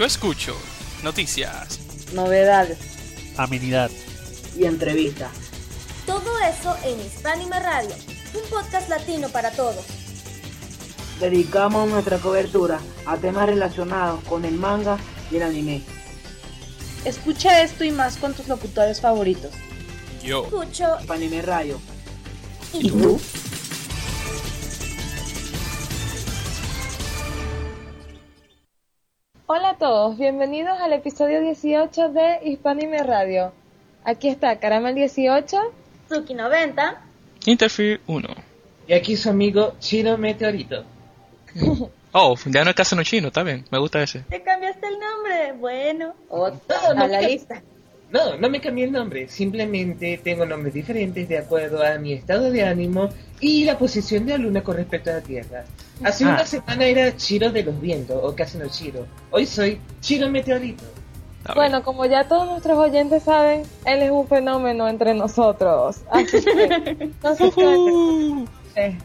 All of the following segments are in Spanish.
Yo escucho noticias, novedades amenidad y entrevistas. Todo eso en Hispanime Radio, un podcast latino para todos. Dedicamos nuestra cobertura a temas relacionados con el manga y el anime. Escucha esto y más con tus locutores favoritos. yo. Escucho Anime Radio. y tú. Todos, bienvenidos al episodio 18 de Hispanime Radio. Aquí está Caramel 18. Suki 90. Interfere 1. Y aquí su amigo Chino Meteorito. Oh, ya no es Casano Chino, está bien, me gusta ese. ¿Te cambiaste el nombre? Bueno. Otro No, no, a la lista. No, no me cambié el nombre, simplemente tengo nombres diferentes de acuerdo a mi estado de ánimo y la posición de la luna con respecto a la Tierra. Hace Ah. una semana era Chiro de los vientos, o casi no Chiro. Hoy soy Chiro Meteorito. Bueno, como ya todos nuestros oyentes saben, él es un fenómeno entre nosotros. Así que no se Ujú. trate.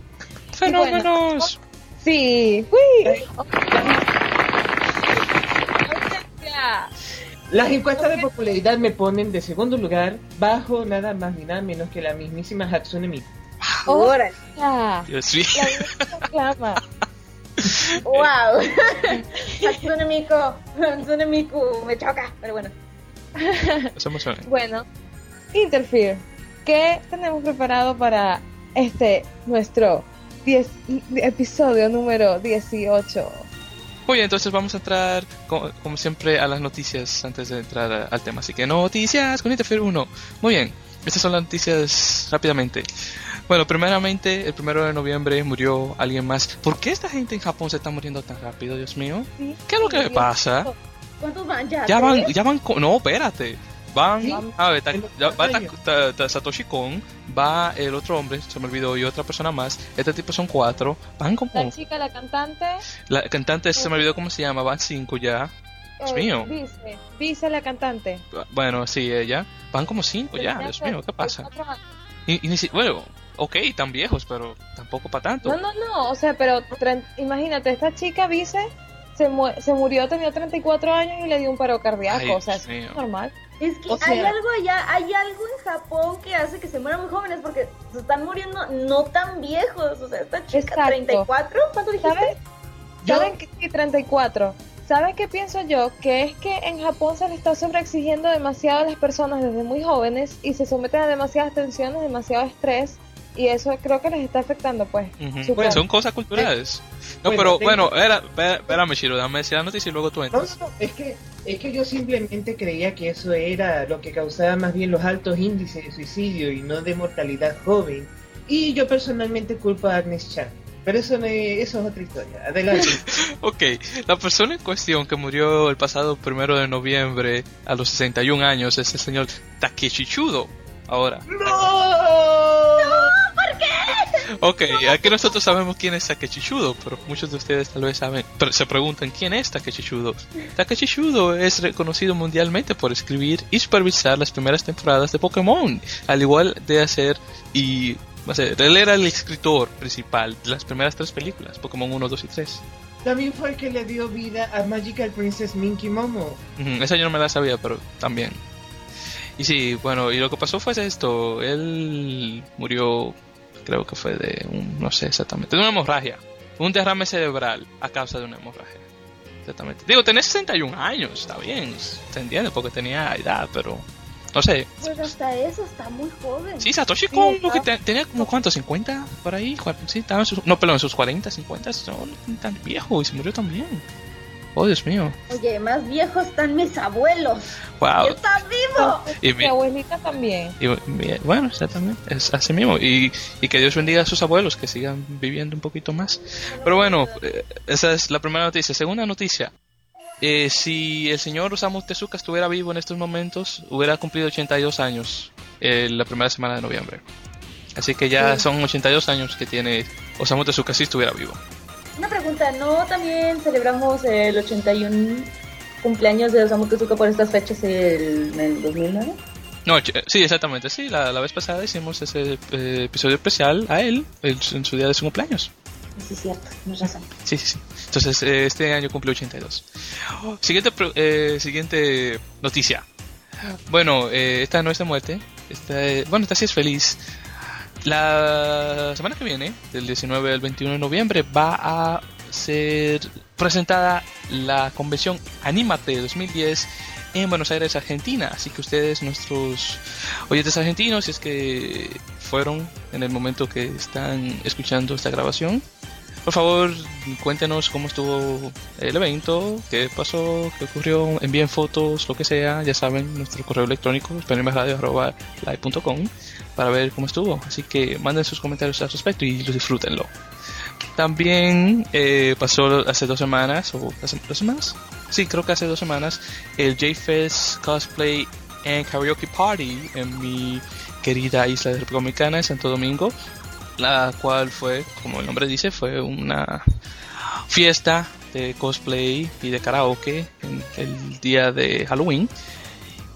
Fenómenos. Sí, ¡Uy! Ya. Las encuestas de popularidad me ponen de segundo lugar bajo nada más ni nada menos que la mismísima Hatsune Miku. Órale. Dios mío. La. ¡Wow! Hatsune Miku. Hatsune Miku. Me choca. Pero bueno. Bueno, Interfere, ¿qué tenemos preparado para este nuestro 10 episodio número 18? Muy bien, entonces vamos a entrar, co- como, siempre, a las noticias antes de entrar a- al tema. Así que noticias con Interfere 1. Muy bien, estas son las noticias rápidamente. Bueno, primeramente, el primero de noviembre murió alguien más. ¿Por qué esta gente en Japón se está muriendo tan rápido, Dios mío? Sí. ¿Qué es lo que le pasa? ¿Cuántos van ya? Ya van, ya van, no, espérate. Van, Sí, a ver, ta- ya va ta- años. ta- ta- Satoshi Kon, va el otro hombre, se me olvidó, y otra persona más. Este tipo son cuatro. Van como, La chica, la cantante. la cantante se me olvidó cómo se llama, van cinco ya. Dios eh, mío. Dice, dice la cantante. Bueno, sí, ella. Van como cinco ya, Dios mío, ¿qué pasa? 34 años. Y, y ni si- bueno, ok, tan viejos, pero tampoco para tanto. No, no, no, o sea, pero imagínate, esta chica Vice se, mu- se murió, tenía 34 años y le dio un paro cardíaco, Ay, o sea, es mío. normal. Es que O hay algo allá, hay algo en Japón que hace que se mueran muy jóvenes porque se están muriendo no tan viejos. O sea, esta chica, Exacto. 34, ¿cuánto dijiste? ¿Sabes? Yo- ¿Saben que sí, 34? ¿Sabes qué pienso yo? Que es que en Japón se le está sobreexigiendo demasiado a las personas desde muy jóvenes y se someten a demasiadas tensiones, demasiado estrés y eso creo que les está afectando, pues. Ujú. supongo. Bueno, son cosas culturales. No, Bueno, pero tengo- bueno, era, espera- espérame, Shiro, dame decir la noticia y luego tú No, entras. no, no, es que, es que yo simplemente creía que eso era lo que causaba más bien los altos índices de suicidio y no de mortalidad joven. Y yo personalmente culpo a Agnes Chan. Pero eso, no es, eso es otra historia. Adelante. Ok, la persona en cuestión que murió el pasado primero de noviembre a los 61 años es el señor Takeshi Chudo. Ahora, ¡No! Ok, aquí nosotros sabemos quién es Takeshi Chudo, pero muchos de ustedes tal vez saben, pero se preguntan quién es. Takeshi Chudo es reconocido mundialmente por escribir y supervisar las primeras temporadas de Pokémon, al igual de hacer y no sé, él era el escritor principal de las primeras tres películas, Pokémon 1, 2 y 3. También fue el que le dio vida a Magical Princess Minky Momo. Esa yo no me la sabía, pero también. Y sí, bueno, y lo que pasó fue esto. Él murió, creo que fue de un, no sé exactamente, de una hemorragia. Un derrame cerebral a causa de una hemorragia. Exactamente. Digo, tenía 61 años, está bien, se entiende porque tenía edad, pero no sé. Pues hasta eso está muy joven. Sí, Satoshi Kon, que te- tenía como cuánto, 50 por ahí, sí, estaba en sus, no, pero en sus 40, 50, no tan viejo y se murió también. Oh, Dios mío. Oye, más viejos están mis abuelos. Wow. ¡Y está vivo! Y Mi mi- abuelita también. Y mi- bueno, exactamente, es así mismo. Y, y que Dios bendiga a sus abuelos, que sigan viviendo un poquito más. Pero bueno, eh, esa es la primera noticia. Segunda noticia. Eh, si el señor Osamu Tezuka estuviera vivo en estos momentos, hubiera cumplido 82 años eh, la primera semana de noviembre. Así que ya son 82 años que tiene Osamu Tezuka si estuviera vivo. Una pregunta, ¿no también celebramos el 81 cumpleaños de Osamu Tezuka por estas fechas el, en el 2009? No, ch- sí, exactamente, sí. La, la vez pasada hicimos ese eh, episodio especial a él el- en su día de su cumpleaños. Sí, es cierto, tienes razón. Sí, sí, sí. Entonces, eh, este año cumple 82. Siguiente, eh, siguiente noticia. Bueno, eh, esta no es de muerte. Esta, es- bueno, esta sí es feliz. La semana que viene, del 19 al 21 de noviembre, va a ser presentada la convención Anímate 2010 en Buenos Aires, Argentina. Así que ustedes, nuestros oyentes argentinos, si es que fueron en el momento que están escuchando esta grabación, por favor, cuéntenos cómo estuvo el evento, qué pasó, qué ocurrió, envíen fotos, lo que sea, ya saben, nuestro correo electrónico, live.com para ver cómo estuvo. Así que manden sus comentarios al respecto y disfrútenlo. También eh, pasó hace dos semanas, o hace dos semanas, sí, creo que hace dos semanas, el J-Fest Cosplay and Karaoke Party en mi querida isla de República Dominicana, en Santo Domingo la cual fue, como el nombre dice, fue una fiesta de cosplay y de karaoke el día de Halloween.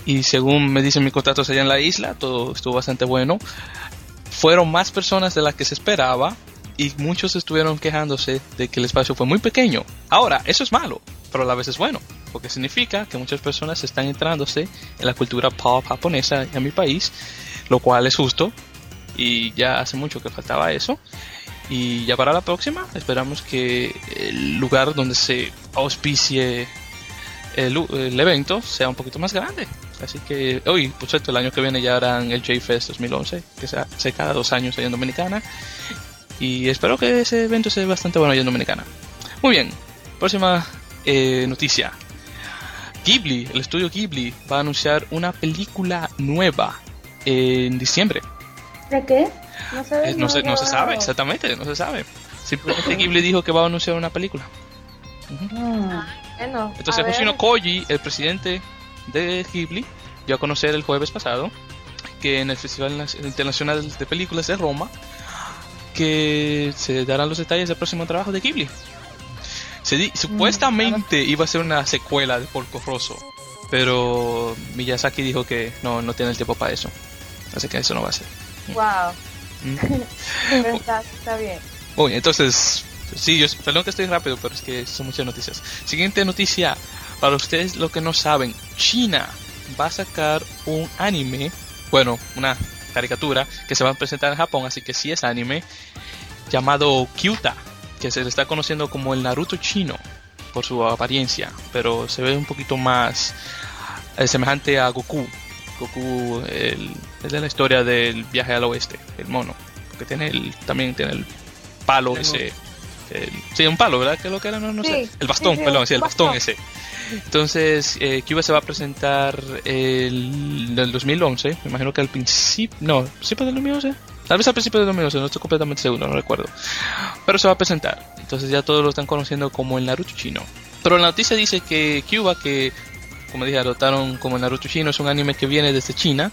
Y según me dicen mis contactos allá en la isla, todo estuvo bastante bueno. Fueron más personas de las que se esperaba y muchos estuvieron quejándose de que el espacio fue muy pequeño. Ahora, eso es malo, pero a la vez es bueno, porque significa que muchas personas están entrándose en la cultura pop japonesa en mi país, lo cual es justo, y ya hace mucho que faltaba eso. Y ya para la próxima esperamos que el lugar donde se auspicie el, evento sea un poquito más grande. Así que hoy, por cierto, el año que viene ya harán el J-Fest 2011, que se hace cada dos años allá en Dominicana. Y espero que ese evento sea bastante bueno allá en Dominicana. Muy bien, próxima eh, noticia. Ghibli, el estudio Ghibli, va a anunciar una película nueva en diciembre. ¿De qué? No sabes Eh, no, se, no se sabe, exactamente, no se sabe. Simplemente Ghibli dijo que va a anunciar una película. Mm. Bueno, Entonces a ver, Hoshino Koji, el presidente de Ghibli, dio a conocer el jueves pasado que en el Festival Nac- Internacional de Películas de Roma que se darán los detalles del próximo trabajo de Ghibli. Se di- supuestamente iba a ser una secuela de Porco Rosso, pero Miyazaki dijo que no, no tiene el tiempo para eso. Así que eso no va a ser. Wow, Mm. pero está, está bien. Uy, entonces, sí, yo perdón que estoy rápido, pero es que son muchas noticias. Siguiente noticia, para ustedes lo que no saben, China va a sacar un anime, bueno, una caricatura que se va a presentar en Japón, así que sí es anime, llamado Kyuta, que se le está conociendo como el Naruto chino por su apariencia, pero se ve un poquito más eh, semejante a Goku. Goku, el, el de la historia del viaje al oeste, el mono, que tiene el, también tiene el palo El ese. el- sí, un palo, ¿verdad? ¿Qué es lo que era? No, no sé. El bastón, sí, sí, perdón, sí, el bastón, bastón. ese. Entonces, eh, Cuba se va a presentar el, el 2011, me imagino que al principio, no, principio del 2011, tal vez al principio del 2011, no estoy completamente seguro, no recuerdo. Pero se va a presentar, entonces ya todos lo están conociendo como el Naruto chino. Pero la noticia dice que Cuba, que como dije, adoptaron como el Naruto chino, es un anime que viene desde China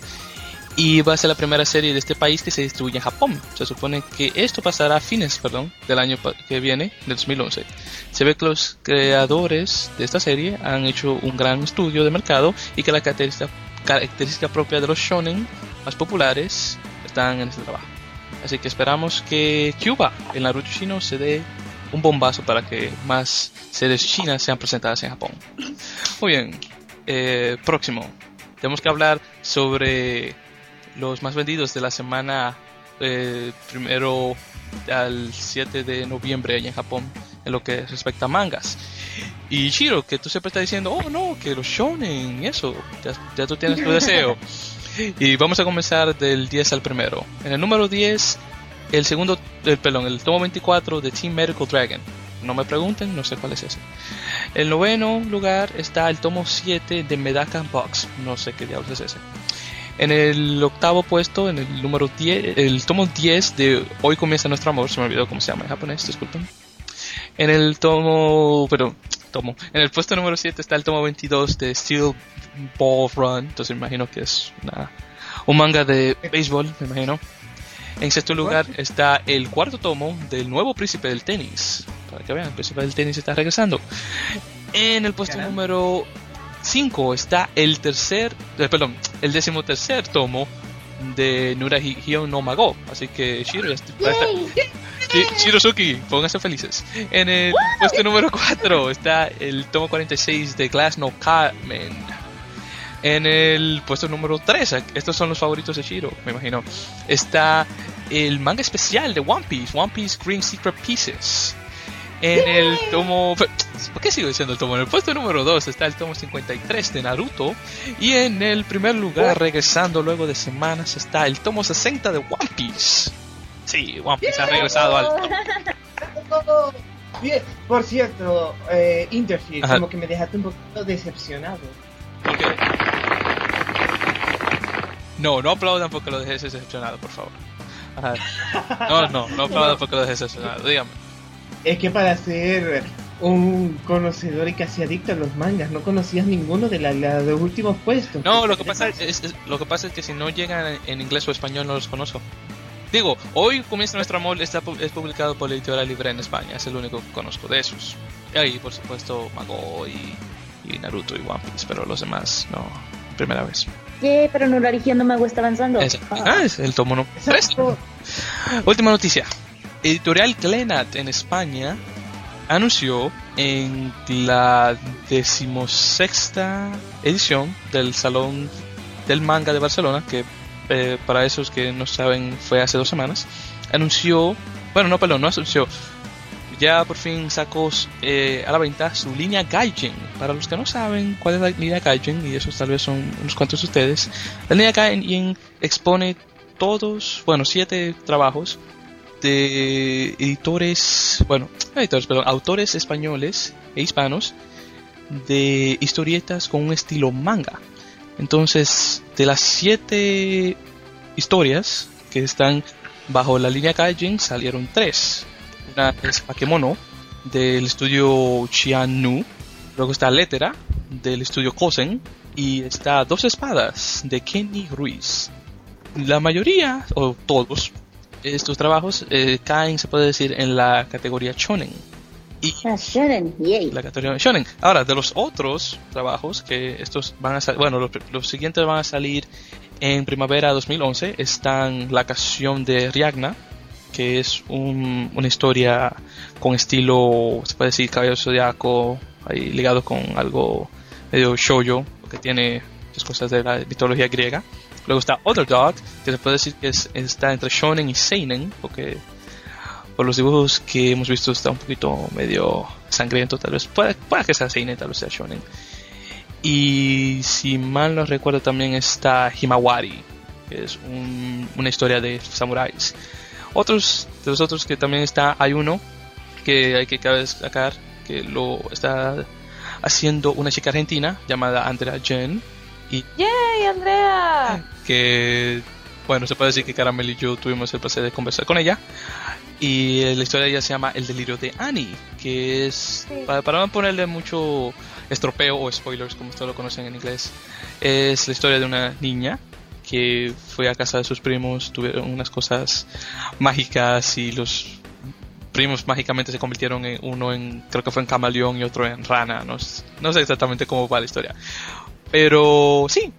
y va a ser la primera serie de este país que se distribuye en Japón. Se supone que esto pasará a fines, perdón, del año que viene, del 2011. Se ve que los creadores de esta serie han hecho un gran estudio de mercado y que la característica, característica propia de los shonen más populares están en este trabajo. Así que esperamos que Cuba, el Naruto chino, se dé un bombazo para que más series chinas sean presentadas en Japón. Muy bien, eh, próximo. Tenemos que hablar sobre los más vendidos de la semana eh, primero al 7 de noviembre allá en Japón en lo que respecta a mangas. Y Shiro, que tú siempre estás diciendo, oh no, que los shonen, eso, ya, ya tú tienes tu deseo. Y vamos a comenzar del 10 al primero. En el número 10, el segundo, el perdón, el tomo 24 de Team Medical Dragon. No me pregunten, no sé cuál es ese. El noveno lugar está el tomo 7 de Medaka Box. No sé qué diablos es ese. En el octavo puesto, en el número 10, el tomo 10 de Hoy comienza nuestro amor, se me olvidó cómo se llama en japonés, disculpen. En el tomo, pero tomo, en el puesto número 7 está el tomo 22 de Steel Ball Run, entonces me imagino que es una, un manga de béisbol, me imagino. En sexto lugar está el cuarto tomo del nuevo príncipe del tenis, para que vean, el príncipe del tenis está regresando. En el puesto número 5 está el tercer, eh, perdón, el décimo tercer tomo de Nurahio no Mago. Así que Shiro, Shirosuki, pónganse felices. En el puesto número 4 está el tomo 46 de Glass No Carmen. En el puesto número 3, estos son los favoritos de Shiro, me imagino. Está el manga especial de One Piece, One Piece Green Secret Pieces. En el tomo. ¿Por qué sigo diciendo el tomo? En el puesto número 2 está el tomo 53 de Naruto. Y en el primer lugar, regresando luego de semanas, está el tomo 60 de One Piece. Sí, One Piece ha regresado al. Bien, por cierto, eh, Interfield, Ajá. como que me dejaste un poquito decepcionado. Ok. No, no aplaudan porque lo dejé decepcionado, por favor. Ajá. No, no, no aplaudan porque lo dejé decepcionado. Dígame. Es que para ser un conocedor y casi adicto a los mangas, no conocías ninguno de, la, la- de los últimos puestos. No, lo que pasa es, es- lo que pasa es que si no llegan en inglés o español no los conozco. Digo, hoy Comienza Nuestro Amor está, es publicado por la editorial Libre en España, es el único que conozco de esos. Y ahí, por supuesto, Mago y, y Naruto y One Piece, pero los demás no, primera vez. Yeah, pero no la región no me gusta avanzando. Ah, es el tomo no, 3. Exacto. Última noticia. Editorial Glenat en España anunció en la decimosexta edición del Salón del Manga de Barcelona, que eh, para esos que no saben fue hace dos semanas, anunció, bueno, no, perdón, no anunció, ya por fin sacó eh, a la venta su línea Gaijin. Para los que no saben cuál es la línea Gaijin, y esos tal vez son unos cuantos de ustedes, la línea Gaijin expone todos, bueno, siete trabajos de editores, bueno, no editores, perdón, autores españoles e hispanos de historietas con un estilo manga. Entonces, de las siete historias que están bajo la línea Gaijin, salieron tres. Una es Pakemono, del estudio Chianu. Luego está Lettera, del estudio Kosen. Y está Dos Espadas, de Kenny Ruiz. La mayoría, o todos, estos trabajos eh, caen, se puede decir, en la categoría shonen. Y Ah, shonen, yay. la categoría shonen. Ahora, de los otros trabajos que estos van a salir, bueno, los, los siguientes van a salir en primavera 2011, están La canción de Riagna, que es un- una historia con estilo, se puede decir, cabello zodiaco, ahí ligado con algo medio shoujo, que tiene muchas cosas de la mitología griega. Luego está Other Dog, que se puede decir que es- está entre shonen y seinen, porque por los dibujos que hemos visto está un poquito medio sangriento, tal vez. Puede, puede que sea seinen, tal vez sea shonen. Y si mal no recuerdo también está Himawari, que es un- una historia de samuráis. Otros, de los otros que también está, hay uno que hay que destacar, que lo está haciendo una chica argentina llamada Andrea Jen, ¡Yay, Andrea! que bueno, se puede decir que Caramel y yo tuvimos el placer de conversar con ella. Y eh, la historia de ella se llama El delirio de Annie, que es, Sí. para, para no ponerle mucho estropeo o spoilers, como ustedes lo conocen en inglés, es la historia de una niña que fue a casa de sus primos, tuvieron unas cosas mágicas y los primos mágicamente se convirtieron en uno en, creo que fue en camaleón y otro en rana, no, no sé exactamente cómo va la historia. Pero sí,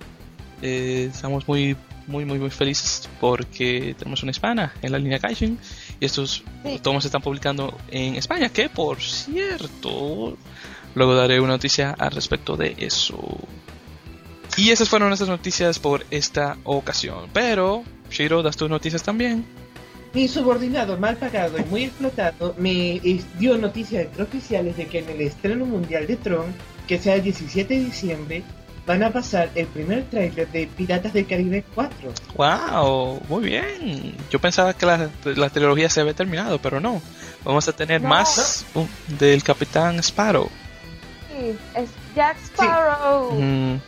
eh, estamos muy, muy, muy, muy felices porque tenemos una hispana en la línea Gaijin y estos Sí. tomos se están publicando en España, que por cierto, luego daré una noticia al respecto de eso. Y esas fueron nuestras noticias por esta ocasión. Pero, Shiro, das tus noticias también. Mi subordinado mal pagado y muy explotado me dio noticias extraoficiales de que en el estreno mundial de Tron, que sea el 17 de diciembre, van a pasar el primer tráiler de Piratas del Caribe 4. ¡Wow! Muy bien. Yo pensaba que la, la trilogía se había terminado, pero no. Vamos a tener No. más uh, del Capitán Sparrow. Sí, es Jack Sparrow. Mm,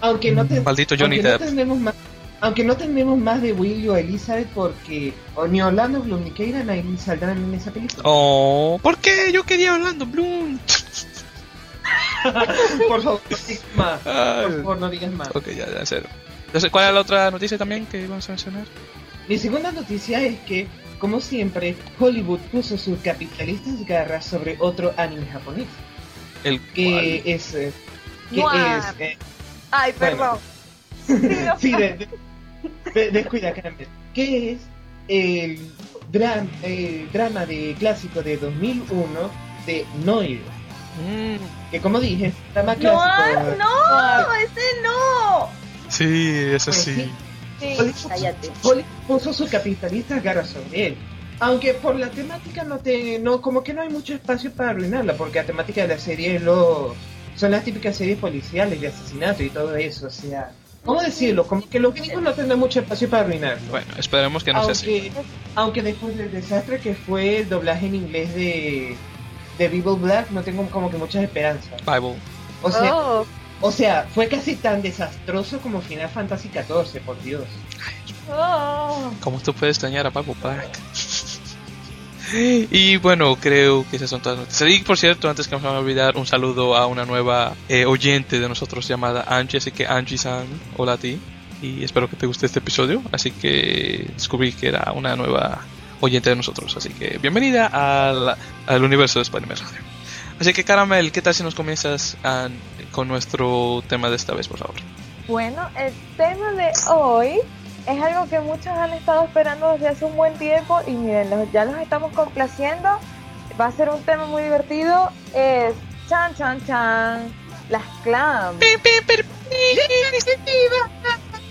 Aunque no, te- Maldito Johnny aunque no Depp. tendremos más aunque no tendremos más de Willy o Elizabeth porque o ni Orlando Bloom ni Keira Knightley saldrán en esa película. Oh, ¿por qué? Yo quería Orlando Bloom. Por favor, no digas más. Por favor, no digas más. Ok, ya, ya, en serio. Entonces, ¿cuál es la otra noticia también que vamos a mencionar? Mi segunda noticia es que, como siempre, Hollywood puso sus capitalistas garras sobre otro anime japonés, El que es... eh, que Noir. es eh, Ay, Bueno. perdón. sí, de, de- de- descuida, Carmen. Que es el dram- eh, drama de clásico de 2001 de Noir. Mm, Que como dije, drama No, clásico. ah, no, ese no. sí, Pues sí. sí. Sí. Hollywood- Cállate. Hollywood puso su capitalista garra sobre él. Aunque por la temática no te, no, como que no hay mucho espacio para arruinarla, porque la temática de la serie es lo, son las típicas series policiales de asesinato y todo eso, o sea, ¿cómo decirlo? Como que los gringos no tendrán mucho espacio para arruinarlo. Bueno, esperemos que no sea así. aunque después del desastre que fue el doblaje en inglés de, de Bible Black, no tengo como que muchas esperanzas. Bible. O sea, Oh, o sea, fue casi tan desastroso como Final Fantasy XIV, por Dios. oh. ¿Cómo tú puedes extrañar a Bible Black? Y bueno, creo que esas son todas las noticias. Y por cierto, antes que me vaya a olvidar, un saludo a una nueva eh, oyente de nosotros llamada Angie. Así que Angie-san, hola a ti. Y espero que te guste este episodio. Así que descubrí que era una nueva oyente de nosotros. Así que bienvenida al, al universo de Spider-Man Radio. Así que Caramel, ¿qué tal si nos comienzas ah, con nuestro tema de esta vez, por favor? Bueno, el tema de hoy es algo que muchos han estado esperando desde hace un buen tiempo y miren, ya los estamos complaciendo. Va a ser un tema muy divertido. Es chan chan chan. Las clams.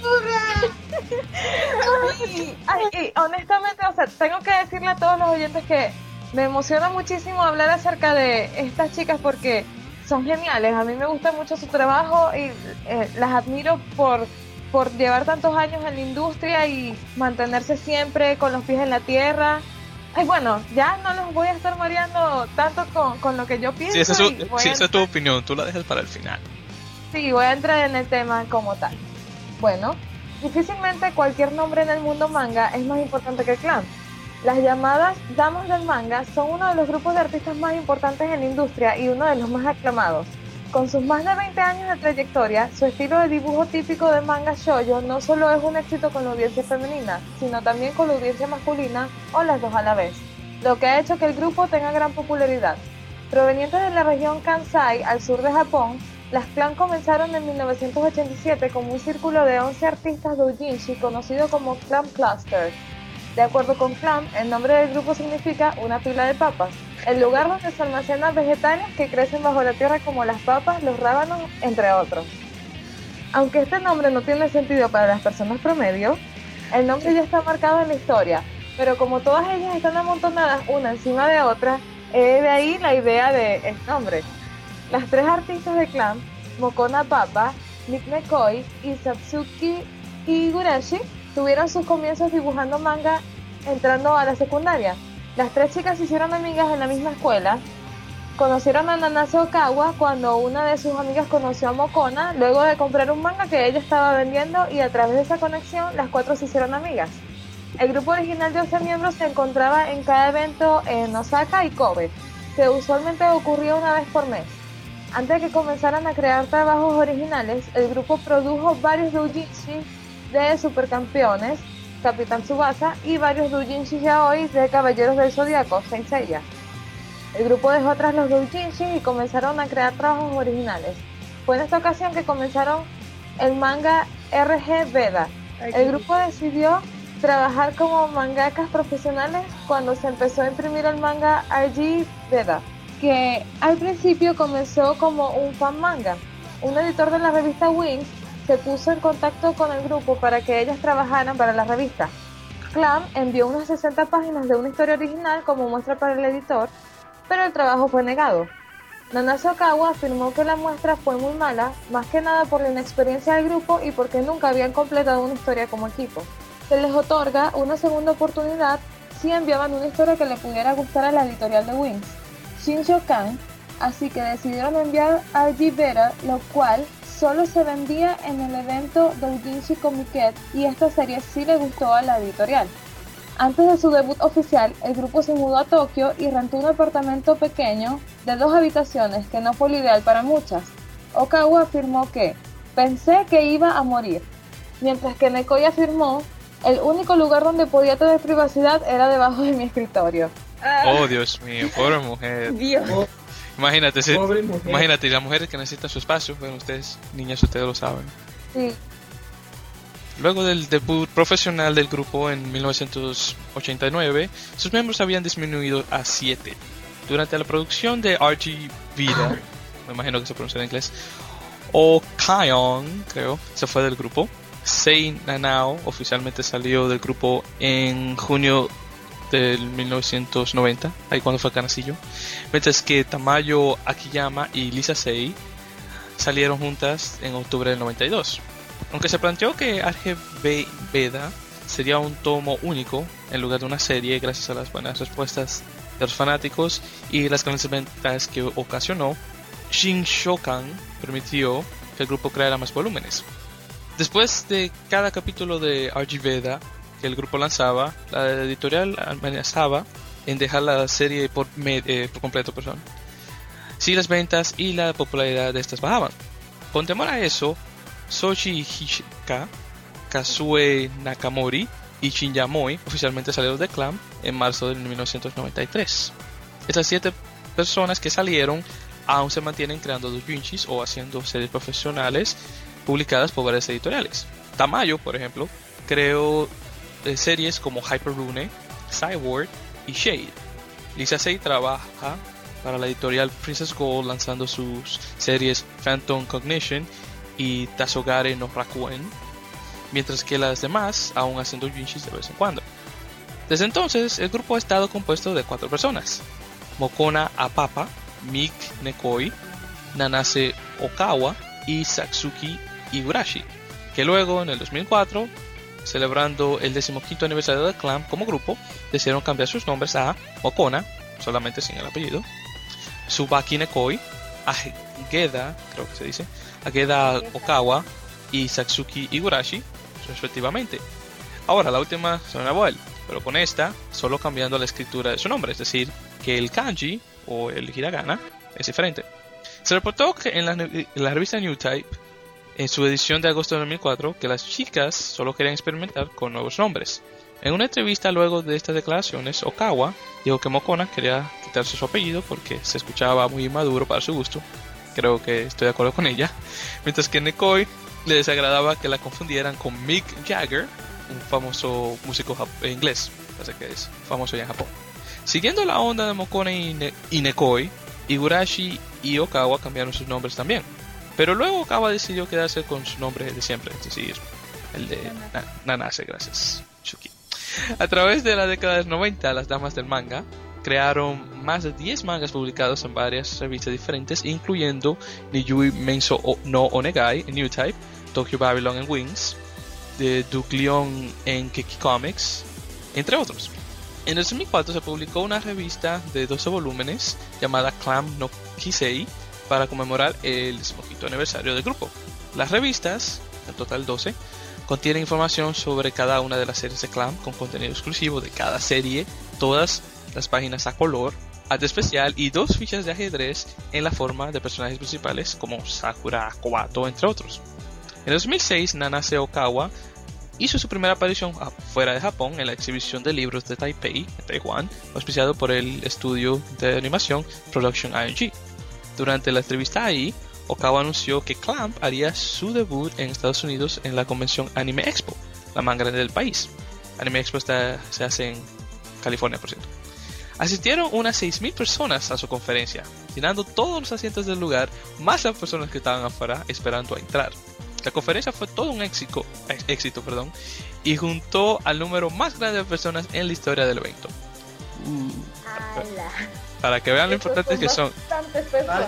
Ay, y honestamente, o sea, tengo que decirle a todos los oyentes que me emociona muchísimo hablar acerca de estas chicas porque son geniales. A mí me gusta mucho su trabajo y eh, las admiro por, por llevar tantos años en la industria y mantenerse siempre con los pies en la tierra. Ay, bueno, ya no los voy a estar mareando tanto con, con lo que yo pienso. Sí, esa es, su- sí, esa es tu opinión, tú la dejas para el final. Sí, voy a entrar en el tema como tal. Bueno, difícilmente cualquier nombre en el mundo manga es más importante que el clan. Las llamadas damas del manga son uno de los grupos de artistas más importantes en la industria y uno de los más aclamados. Con sus más de 20 años de trayectoria, su estilo de dibujo típico de manga shoujo no solo es un éxito con la audiencia femenina, sino también con la audiencia masculina o las dos a la vez, lo que ha hecho que el grupo tenga gran popularidad. Provenientes de la región Kansai, al sur de Japón, las Clan comenzaron en 1987 como un círculo de 11 artistas doujinshi conocido como Clan Cluster. De acuerdo con Clan, el nombre del grupo significa una pila de papas, el lugar donde se almacenan vegetales que crecen bajo la tierra como las papas, los rábanos, entre otros. Aunque este nombre no tiene sentido para las personas promedio, el nombre ya está marcado en la historia, pero como todas ellas están amontonadas una encima de otra, eh, de ahí la idea de el nombre. Las tres artistas de clan, Mokona Papa, Nick Nekoi y Satsuki Higurashi, tuvieron sus comienzos dibujando manga entrando a la secundaria. Las tres chicas se hicieron amigas en la misma escuela. Conocieron a Nanase Okawa cuando una de sus amigas conoció a Mokona luego de comprar un manga que ella estaba vendiendo y a través de esa conexión las cuatro se hicieron amigas. El grupo original de 11 miembros se encontraba en cada evento en Osaka y Kobe, que usualmente ocurría una vez por mes. Antes de que comenzaran a crear trabajos originales, el grupo produjo varios doujinshi de Supercampeones, Capitán Tsubasa y varios doujinshi yaoi de Caballeros del Zodiaco, Saint Seiya. El grupo dejó atrás los doujinshi y comenzaron a crear trabajos originales. Fue en esta ocasión que comenzaron el manga RG Veda. El grupo decidió trabajar como mangakas profesionales cuando se empezó a imprimir el manga RG Veda, que al principio comenzó como un fan manga. Un editor de la revista Wings se puso en contacto con el grupo para que ellas trabajaran para la revista. Clam envió unas 60 páginas de una historia original como muestra para el editor, pero el trabajo fue negado. Nanase Okawa afirmó que la muestra fue muy mala, más que nada por la inexperiencia del grupo y porque nunca habían completado una historia como equipo. Se les otorga una segunda oportunidad si enviaban una historia que le pudiera gustar a la editorial de Wings, Shinjo Kan, así que decidieron enviar a Vera, lo cual solo se vendía en el evento Doujinshi Comiket y esta serie sí le gustó a la editorial. Antes de su debut oficial, el grupo se mudó a Tokio y rentó un apartamento pequeño de dos habitaciones que no fue lo ideal para muchas. Okawa afirmó que pensé que iba a morir, mientras que Nekoi afirmó el único lugar donde podía tener privacidad era debajo de mi escritorio. Oh, Dios mío, pobre mujer. Dios. Imagínate, si- Pobre mujer. imagínate, las mujeres que necesitan su espacio, bueno, ustedes, niñas, ustedes lo saben. Sí, Luego del debut profesional del grupo en 1989, sus miembros habían disminuido a 7. Durante la producción de RG Vida, me imagino que se pronuncia en inglés, o Kion, creo, se fue del grupo. Sei Nanao oficialmente salió del grupo en junio del 1990, ahí cuando fue Canacillo. Mientras que Tamayo Akiyama y Lisa Sei salieron juntas en octubre del 92. Aunque se planteó que RGB Veda sería un tomo único en lugar de una serie gracias a las buenas respuestas de los fanáticos y las grandes ventas que ocasionó, Shin Shokan permitió que el grupo creara más volúmenes. Después de cada capítulo de RG Veda que el grupo lanzaba, la editorial amenazaba en dejar la serie por, eh, por completo. Si las ventas y la popularidad de estas bajaban. Con temor a eso, Sochi Hishika, Kazue Nakamori y Shinyamoi oficialmente salieron de Clam en marzo de 1993. Estas siete personas que salieron aún se mantienen creando doujinshis o haciendo series profesionales publicadas por varias editoriales. Tamayo, por ejemplo, creó eh, series como Hyper Rune, Cyborg y Shade. Lisa Sei trabaja para la editorial Princess Gold lanzando sus series Phantom Cognition y Tasogare no Rakuen, mientras que las demás aún hacen doujinshis de vez en cuando. Desde entonces, el grupo ha estado compuesto de cuatro personas: Mokona Apapa, Mik Nekoi, Nanase Okawa y Satsuki Igurashi, que luego en el 2004, celebrando el 15 aniversario del clan como grupo, decidieron cambiar sus nombres a Mokona, solamente sin el apellido, Subaki Nekoi, Ageda, creo que se dice, Ageda Okawa y Satsuki Igurashi, respectivamente. Ahora, la última son Abuel, pero con esta solo cambiando la escritura de su nombre, es decir, que el kanji o el hiragana es diferente. Se reportó que en la, en la revista New Type, en su edición de agosto de 2004, que las chicas solo querían experimentar con nuevos nombres. En una entrevista luego de estas declaraciones, Okawa dijo que Mokona quería quitarse su apellido porque se escuchaba muy inmaduro para su gusto. Creo que estoy de acuerdo con ella. Mientras que Nekoi le desagradaba que la confundieran con Mick Jagger, un famoso músico inglés, así que es famoso ya en Japón. Siguiendo la onda de Mokona y, ne y Nekoi, Igurashi y Okawa cambiaron sus nombres también. Pero luego Okawa decidió quedarse con su nombre de siempre, es decir, el de Na Nanase, gracias, Shuki. A través de la década de los 90, las damas del manga crearon más de 10 mangas publicados en varias revistas diferentes, incluyendo Niyui Menso no Onegai en New Type, Tokyo Babylon en Wings, de Ducleon en Kiki Comics, entre otros. En el 2004 se publicó una revista de 12 volúmenes llamada Clam no Kisei para conmemorar el 15 aniversario del grupo. Las revistas, en total 12, contienen información sobre cada una de las series de Clam con contenido exclusivo de cada serie, todas las páginas a color, arte especial y dos fichas de ajedrez en la forma de personajes principales como Sakura, Kobato, entre otros. En 2006, Nanase Okawa hizo su primera aparición fuera de Japón en la exhibición de libros de Taipei, Taiwán, auspiciado por el estudio de animación Production ING. Durante la entrevista ahí, Okawa anunció que Clamp haría su debut en Estados Unidos en la convención Anime Expo, la más grande del país. Anime Expo está, se hace en California, por cierto. Asistieron unas 6.000 personas a su conferencia, llenando todos los asientos del lugar, más las personas que estaban afuera esperando a entrar. La conferencia fue todo un éxito, éxito perdón, y juntó al número más grande de personas en la historia del evento. Para que vean lo importantes que son. Personas.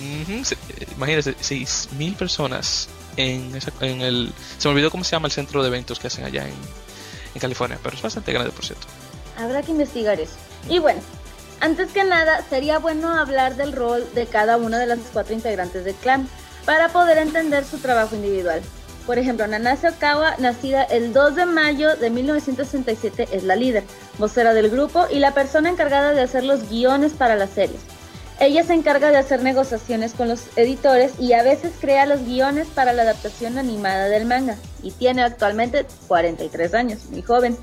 Uh -huh, se, imagínense, 6.000 personas en, esa, en el... Se me olvidó cómo se llama el centro de eventos que hacen allá en, en California, pero es bastante grande, por cierto. Habrá que investigar eso. Y bueno, antes que nada, sería bueno hablar del rol de cada una de las cuatro integrantes del clan para poder entender su trabajo individual. Por ejemplo, Nanase Okawa, nacida el 2 de mayo de 1967, es la líder, vocera del grupo y la persona encargada de hacer los guiones para las series. Ella se encarga de hacer negociaciones con los editores y a veces crea los guiones para la adaptación animada del manga. Y tiene actualmente 43 años, muy joven.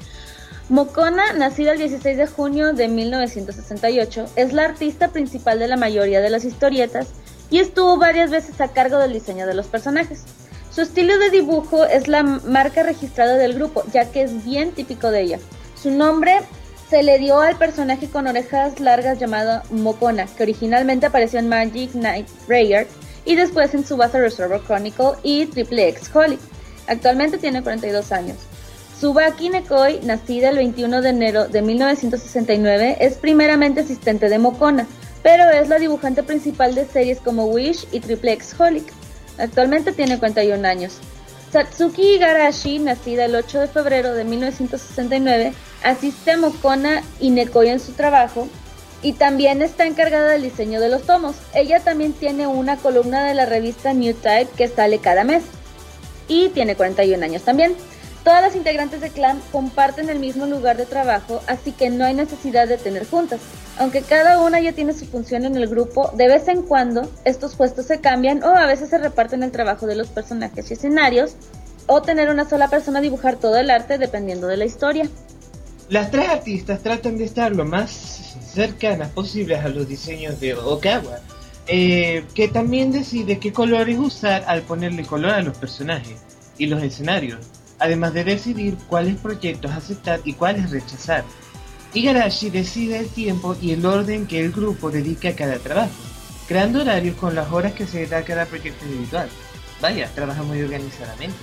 Mokona, nacida el 16 de junio de 1968, es la artista principal de la mayoría de las historietas y estuvo varias veces a cargo del diseño de los personajes. Su estilo de dibujo es la marca registrada del grupo, ya que es bien típico de ella. Su nombre se le dio al personaje con orejas largas llamado Mokona, que originalmente apareció en Magic Knight Rayer y después en Subasa Reservoir Chronicle y Triple X Holly. Actualmente tiene 42 años. Tsubaki Nekoi, nacida el 21 de enero de 1969, es primeramente asistente de Mokona, pero es la dibujante principal de series como Wish y Triple X Holic. Actualmente tiene 41 años. Satsuki Igarashi, nacida el 8 de febrero de 1969, asiste a Mokona y Nekoi en su trabajo y también está encargada del diseño de los tomos. Ella también tiene una columna de la revista New Type que sale cada mes y tiene 41 años también. Todas las integrantes de clan comparten el mismo lugar de trabajo, así que no hay necesidad de tener juntas. Aunque cada una ya tiene su función en el grupo, de vez en cuando estos puestos se cambian o a veces se reparten el trabajo de los personajes y escenarios, o tener una sola persona dibujar todo el arte dependiendo de la historia. Las tres artistas tratan de estar lo más cercanas posibles a los diseños de Okawa, eh, que también decide qué colores usar al ponerle color a los personajes y los escenarios, además de decidir cuáles proyectos aceptar y cuáles rechazar. Igarashi decide el tiempo y el orden que el grupo dedica a cada trabajo, creando horarios con las horas que se da a cada proyecto individual. Vaya, trabaja muy organizadamente.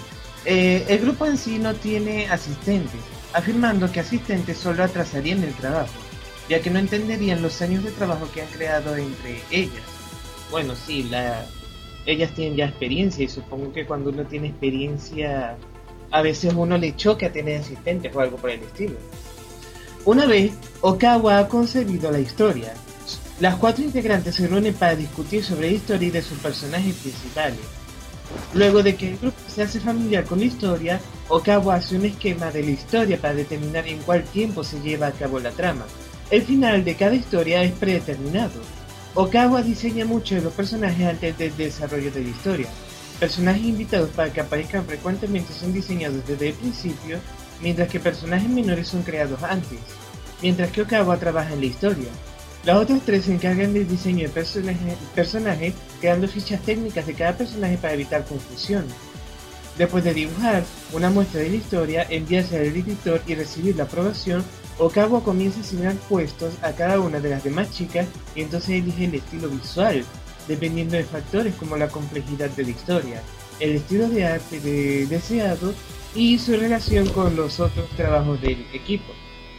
Eh, el grupo en sí no tiene asistentes, afirmando que asistentes solo atrasarían el trabajo, ya que no entenderían los años de trabajo que han creado entre ellas. Bueno, sí, la, ellas tienen ya experiencia y supongo que cuando uno tiene experiencia, a veces uno le choca tener asistentes o algo por el estilo. Una vez, Okawa ha concebido la historia. Las cuatro integrantes se reúnen para discutir sobre la historia y de sus personajes principales. Luego de que el grupo se hace familiar con la historia, Okawa hace un esquema de la historia para determinar en cuál tiempo se lleva a cabo la trama. El final de cada historia es predeterminado. Okawa diseña mucho de los personajes antes del desarrollo de la historia. Personajes invitados para que aparezcan frecuentemente son diseñados desde el principio, mientras que personajes menores son creados antes, mientras que Okawa trabaja en la historia. Las otras tres se encargan del diseño de personajes, personaje, creando fichas técnicas de cada personaje para evitar confusión. Después de dibujar una muestra de la historia, enviarse al editor y recibir la aprobación, Okawa comienza a asignar puestos a cada una de las demás chicas y entonces elige el estilo visual, dependiendo de factores como la complejidad de la historia, el estilo de arte de deseado y su relación con los otros trabajos del equipo.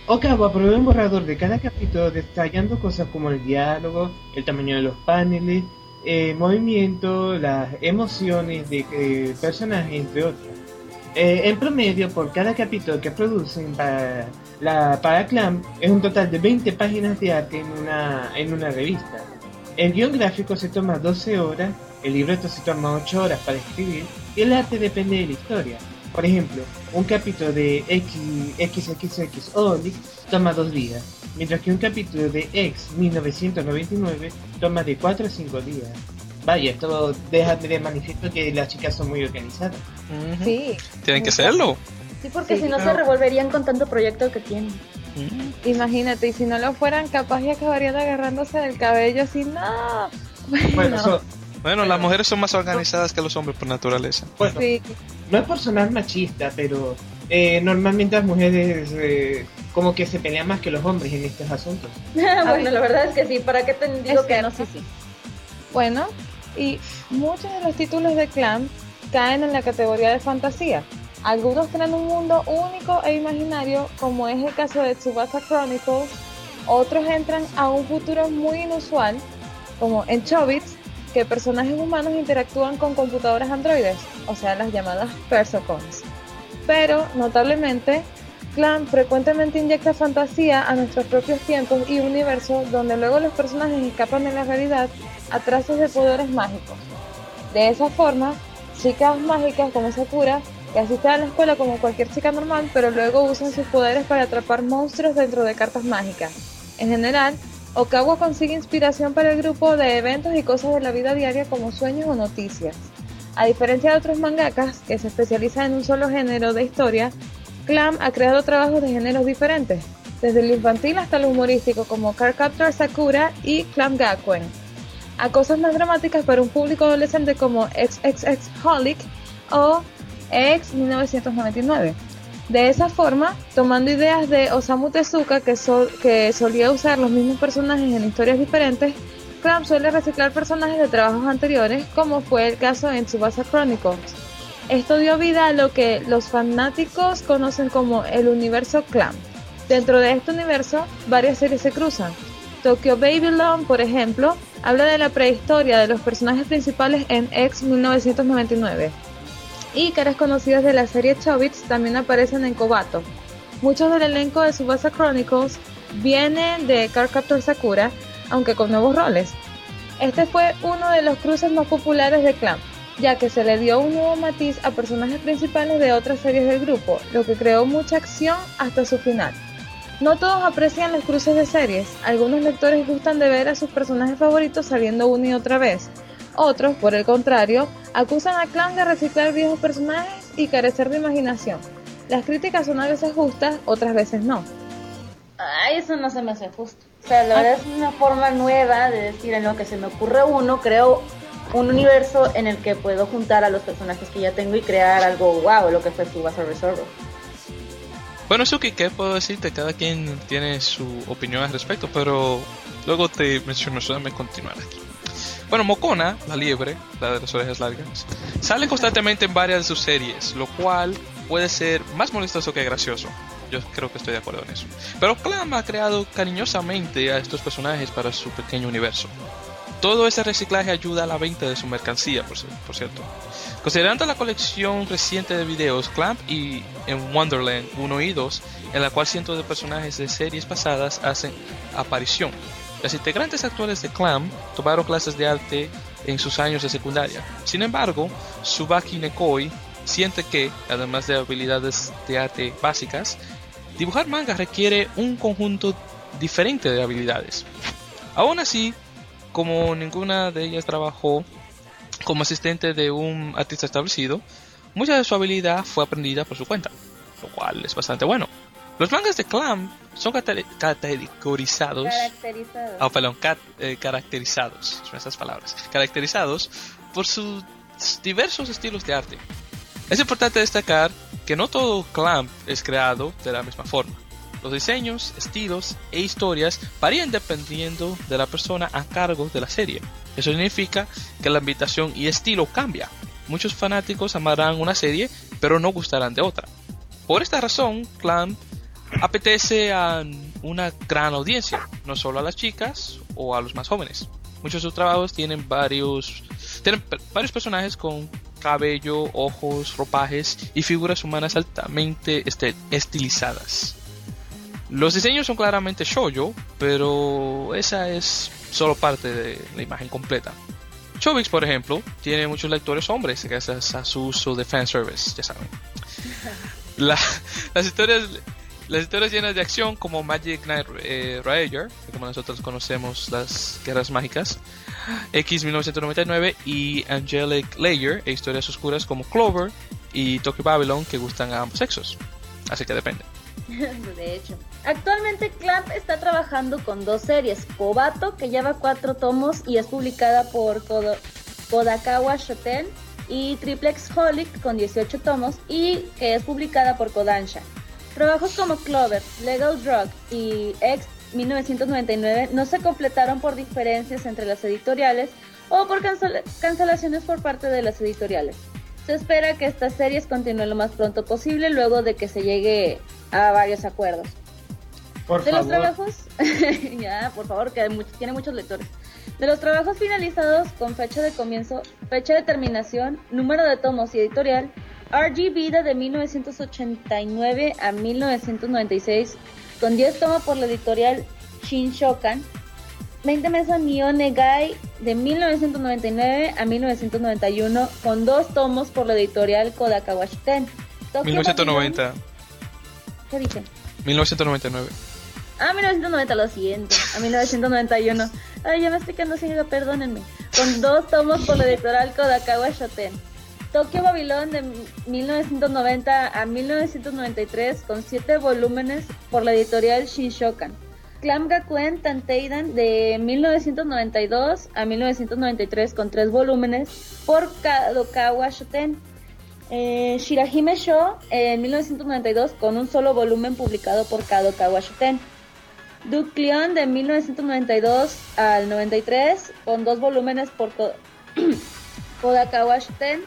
Okawa provee un borrador de cada capítulo detallando cosas como el diálogo, el tamaño de los paneles, el movimiento, las emociones de eh, personajes, entre otras. Eh, en promedio, por cada capítulo que producen para, la, para Clam, es un total de 20 páginas de arte en una, en una revista. El guion gráfico se toma 12 horas, el libreto se toma 8 horas para escribir y el arte depende de la historia. Por ejemplo, un capítulo de X, XXX Only toma 2 días, mientras que un capítulo de X 1999 toma de 4 a 5 días. Vaya, esto deja de manifiesto que las chicas son muy organizadas. Sí. Tienen que serlo. Sí, porque Sí, si no pero- se revolverían con tanto proyecto que tienen. Imagínate, y si no lo fueran, capaz y acabarían agarrándose del cabello así, no. Bueno, so- Bueno, las mujeres son más organizadas que los hombres por naturaleza. bueno, Sí, no es por sonar machista, pero eh, normalmente las mujeres eh, como que se pelean más que los hombres en estos asuntos. bueno, la verdad es que sí. ¿Para qué te digo Es que no? Sí, sí. Bueno, y muchos de los títulos de Clan caen en la categoría de fantasía. Algunos crean un mundo único e imaginario, como es el caso de Tsubasa Chronicles. Otros entran a un futuro muy inusual, como en Chobits, que personajes humanos interactúan con computadoras androides, o sea, las llamadas Persocons. Pero, notablemente, Clan frecuentemente inyecta fantasía a nuestros propios tiempos y universos donde luego los personajes escapan de la realidad a trazos de poderes mágicos. De esa forma, chicas mágicas como Sakura, que asisten a la escuela como cualquier chica normal, pero luego usan sus poderes para atrapar monstruos dentro de cartas mágicas. En general, Okawa consigue inspiración para el grupo de eventos y cosas de la vida diaria como sueños o noticias. A diferencia de otros mangakas que se especializan en un solo género de historia, Clam ha creado trabajos de géneros diferentes, desde el infantil hasta el humorístico como Cardcaptor Sakura y Clam Gakuen, a cosas más dramáticas para un público adolescente como XXX Holic o X 1999. De esa forma, tomando ideas de Osamu Tezuka que, que solía usar los mismos personajes en historias diferentes, Clamp suele reciclar personajes de trabajos anteriores, como fue el caso en Tsubasa Chronicles. Esto dio vida a lo que los fanáticos conocen como el universo Clamp. Dentro de este universo, varias series se cruzan. Tokyo Babylon, por ejemplo, habla de la prehistoria de los personajes principales en X 1999. Y caras conocidas de la serie Chobits también aparecen en Kobato. Muchos del elenco de Subasa Chronicles vienen de Cardcaptor Sakura, aunque con nuevos roles. Este fue uno de los cruces más populares de Clamp, ya que se le dio un nuevo matiz a personajes principales de otras series del grupo, lo que creó mucha acción hasta su final. No todos aprecian los cruces de series, algunos lectores gustan de ver a sus personajes favoritos saliendo una y otra vez, otros, por el contrario, acusan a Clan de reciclar viejos personajes y carecer de imaginación. Las críticas son a veces justas, otras veces no. Ay, eso no se me hace justo. O sea, la verdad es una forma nueva de decir en lo que se me ocurre uno, creo un universo en el que puedo juntar a los personajes que ya tengo y crear algo wow, lo que fue Subasa Reservoir. Bueno, Suki, ¿qué puedo decirte? Cada quien tiene su opinión al respecto, pero luego te menciono, déjame continuar aquí. Bueno, Mokona, la liebre, la de las orejas largas, sale constantemente en varias de sus series, lo cual puede ser más molestoso que gracioso. Yo creo que estoy de acuerdo en eso. Pero Clam ha creado cariñosamente a estos personajes para su pequeño universo. Todo ese reciclaje ayuda a la venta de su mercancía, por, cierto. Considerando la colección reciente de videos Clamp y en Wonderland 1 y 2, en la cual cientos de personajes de series pasadas hacen aparición. Las integrantes actuales de Clam tomaron clases de arte en sus años de secundaria. Sin embargo, Subaki Nekoi siente que, además de habilidades de arte básicas, dibujar manga requiere un conjunto diferente de habilidades. Aún así, como ninguna de ellas trabajó como asistente de un artista establecido, mucha de su habilidad fue aprendida por su cuenta, lo cual es bastante bueno. Los mangas de Clam son categorizados. Caracterizados. Oh, perdón, eh, caracterizados. Son esas palabras. Caracterizados por sus diversos estilos de arte. Es importante destacar que no todo Clamp es creado de la misma forma. Los diseños, estilos e historias varían dependiendo de la persona a cargo de la serie. Eso significa que la ambientación y estilo cambia. Muchos fanáticos amarán una serie, pero no gustarán de otra. Por esta razón, Clamp apetece a una gran audiencia, no solo a las chicas o a los más jóvenes. Muchos de sus trabajos tienen varios, tienen varios personajes con cabello, ojos, ropajes y figuras humanas altamente estilizadas. Los diseños son claramente shoujo, pero esa es solo parte de la imagen completa. Chobix, por ejemplo, tiene muchos lectores hombres gracias a su uso de fanservice, ya saben. las historias las historias llenas de acción como Magic Knight eh, como nosotros conocemos las guerras mágicas, X 1999 y Angelic Layer e historias oscuras como Clover y Tokyo Babylon que gustan a ambos sexos. Así que depende. De hecho, actualmente Clamp está trabajando con dos series, Kobato, que lleva cuatro tomos y es publicada por Kodakawa Shoten, y Triplex Holic con 18 tomos y que es publicada por Kodansha. Trabajos como Clover, Legal Drug y X 1999 no se completaron por diferencias entre las editoriales o por cancelaciones por parte de las editoriales. Se espera que estas series continúen lo más pronto posible luego de que se llegue a varios acuerdos. Por de favor. los trabajos, ya, por favor, que tiene muchos lectores. De los trabajos finalizados con fecha de comienzo, fecha de terminación, número de tomos y editorial, RG Vida de 1989 a 1996, con 10 tomos por la editorial Shinshokan, 20 meses Negai de 1999 a 1991 con dos tomos por la editorial Kodakawa Shiten. 1990. ¿Qué dije? 1999. Ah, 1990, lo siento. A 1991. Ay, ya me estoy quedando sin perdónenme. Con dos tomos por la editorial Kodakawa Shoten. Tokyo Babilón de 1990 a 1993 con siete volúmenes por la editorial Shinshokan. Clam Gakuen Tanteidan de 1992 a 1993 con tres volúmenes por Kadokawa Shoten. Eh, Shirahime Show en 1992 con un solo volumen publicado por Kadokawa Washington. Duke Leon de 1992 al 93 con dos volúmenes por Kodaka Washington.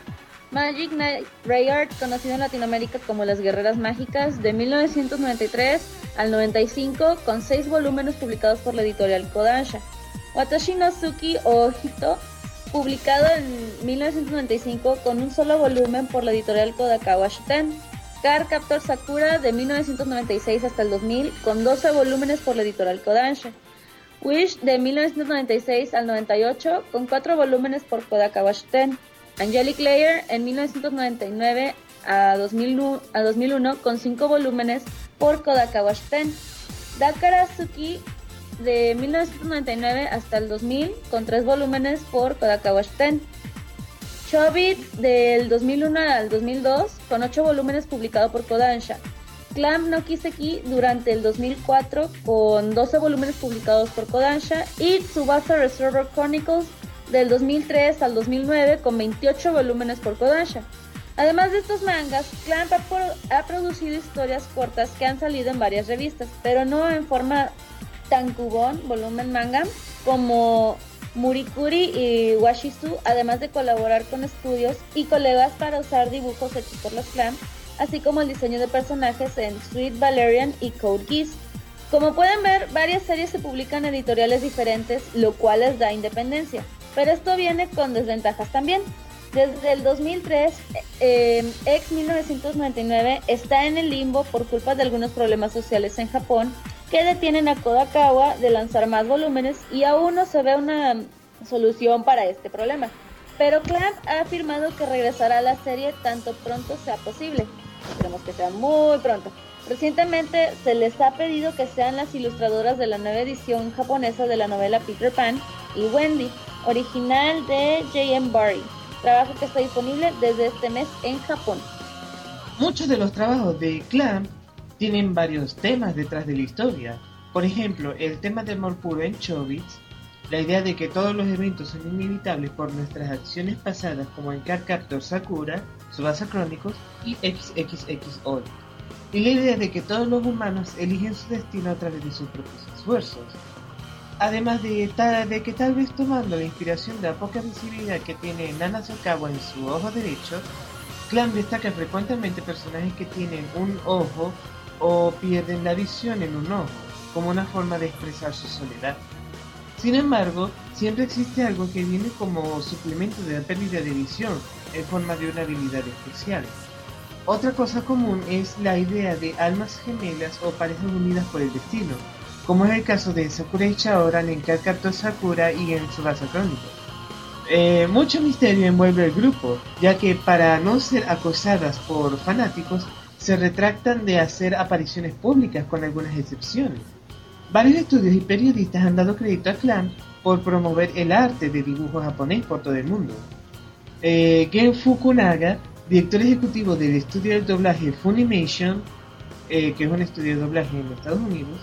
Magic Knight Rayard, conocido en Latinoamérica como Las Guerreras Mágicas, de 1993 al 95 con seis volúmenes publicados por la editorial Kodansha. Watashi no Suki o publicado en 1995 con un solo volumen por la editorial Kodakawa Shuten. Car Captor Sakura de 1996 hasta el 2000 con 12 volúmenes por la editorial Kodansha. Wish de 1996 al 98 con 4 volúmenes por Kodakawa Shuten. Angelic Layer en 1999 a 2001, a 2001 con 5 volúmenes por Kodakawa Shuten. Dakara Suki de 1999 hasta el 2000 con tres volúmenes por Kodakawa Shuten. Chobit del 2001 al 2002 con ocho volúmenes publicado por Kodansha. Clamp no Kiseki durante el 2004 con 12 volúmenes publicados por Kodansha y Tsubasa Reservoir Chronicles del 2003 al 2009 con 28 volúmenes por Kodansha. Además de estos mangas, Clamp ha, producido historias cortas que han salido en varias revistas, pero no en forma Tankubon, volumen manga, como Murikuri y Washizu, además de colaborar con estudios y colegas para usar dibujos hechos por los clan, así como el diseño de personajes en Sweet Valerian y Code Geass. Como pueden ver, varias series se publican en editoriales diferentes, lo cual les da independencia, pero esto viene con desventajas también. Desde el 2003, eh, ex 1999 está en el limbo por culpa de algunos problemas sociales en Japón que detienen a Kodakawa de lanzar más volúmenes y aún no se ve una solución para este problema. Pero Clamp ha afirmado que regresará a la serie tanto pronto sea posible. Esperemos que sea muy pronto. Recientemente se les ha pedido que sean las ilustradoras de la nueva edición japonesa de la novela Peter Pan y Wendy, original de J.M. Barry, trabajo que está disponible desde este mes en Japón. Muchos de los trabajos de Clamp tienen varios temas detrás de la historia. Por ejemplo, el tema de amor puro en Chobits, la idea de que todos los eventos son inevitables por nuestras acciones pasadas como en Card Captor Sakura, Subasa Chronicles y XXX Y la idea de que todos los humanos eligen su destino a través de sus propios esfuerzos. Además de, de que tal vez tomando la inspiración de la poca visibilidad que tiene Nana Sokawa en su ojo derecho, Clan destaca frecuentemente personajes que tienen un ojo o pierden la visión en un ojo, como una forma de expresar su soledad. Sin embargo, siempre existe algo que viene como suplemento de la pérdida de visión, en forma de una habilidad especial. Otra cosa común es la idea de almas gemelas o parejas unidas por el destino, como es el caso de Sakura Chaoran en Kakato Sakura y en Tsubasa Chronicles. Eh, mucho misterio envuelve el grupo, ya que para no ser acosadas por fanáticos, se retractan de hacer apariciones públicas con algunas excepciones. Varios estudios y periodistas han dado crédito a Clan por promover el arte de dibujo japonés por todo el mundo. Eh, Gen Fukunaga, director ejecutivo del estudio de doblaje Funimation, eh, que es un estudio de doblaje en Estados Unidos,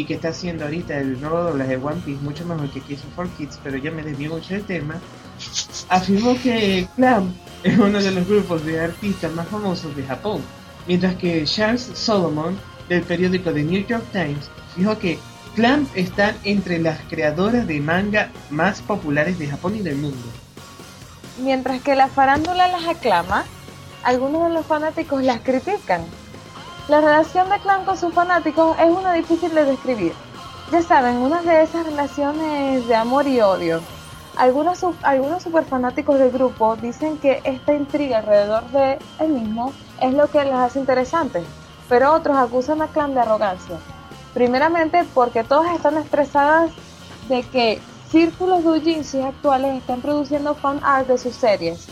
y que está haciendo ahorita el nuevo doblaje de One Piece mucho mejor que Kiss for Kids, pero ya me desvió mucho del tema, afirmó que Clan es uno de los grupos de artistas más famosos de Japón mientras que Charles Solomon, del periódico The New York Times, dijo que Clamp está entre las creadoras de manga más populares de Japón y del mundo. Mientras que la farándula las aclama, algunos de los fanáticos las critican. La relación de Clamp con sus fanáticos es una difícil de describir. Ya saben, una de esas relaciones de amor y odio. Algunos, algunos superfanáticos del grupo dicen que esta intriga alrededor de él mismo es lo que les hace interesantes, pero otros acusan a Clan de arrogancia. Primeramente porque todas están estresadas de que círculos de doujinshi actuales están produciendo fan art de sus series.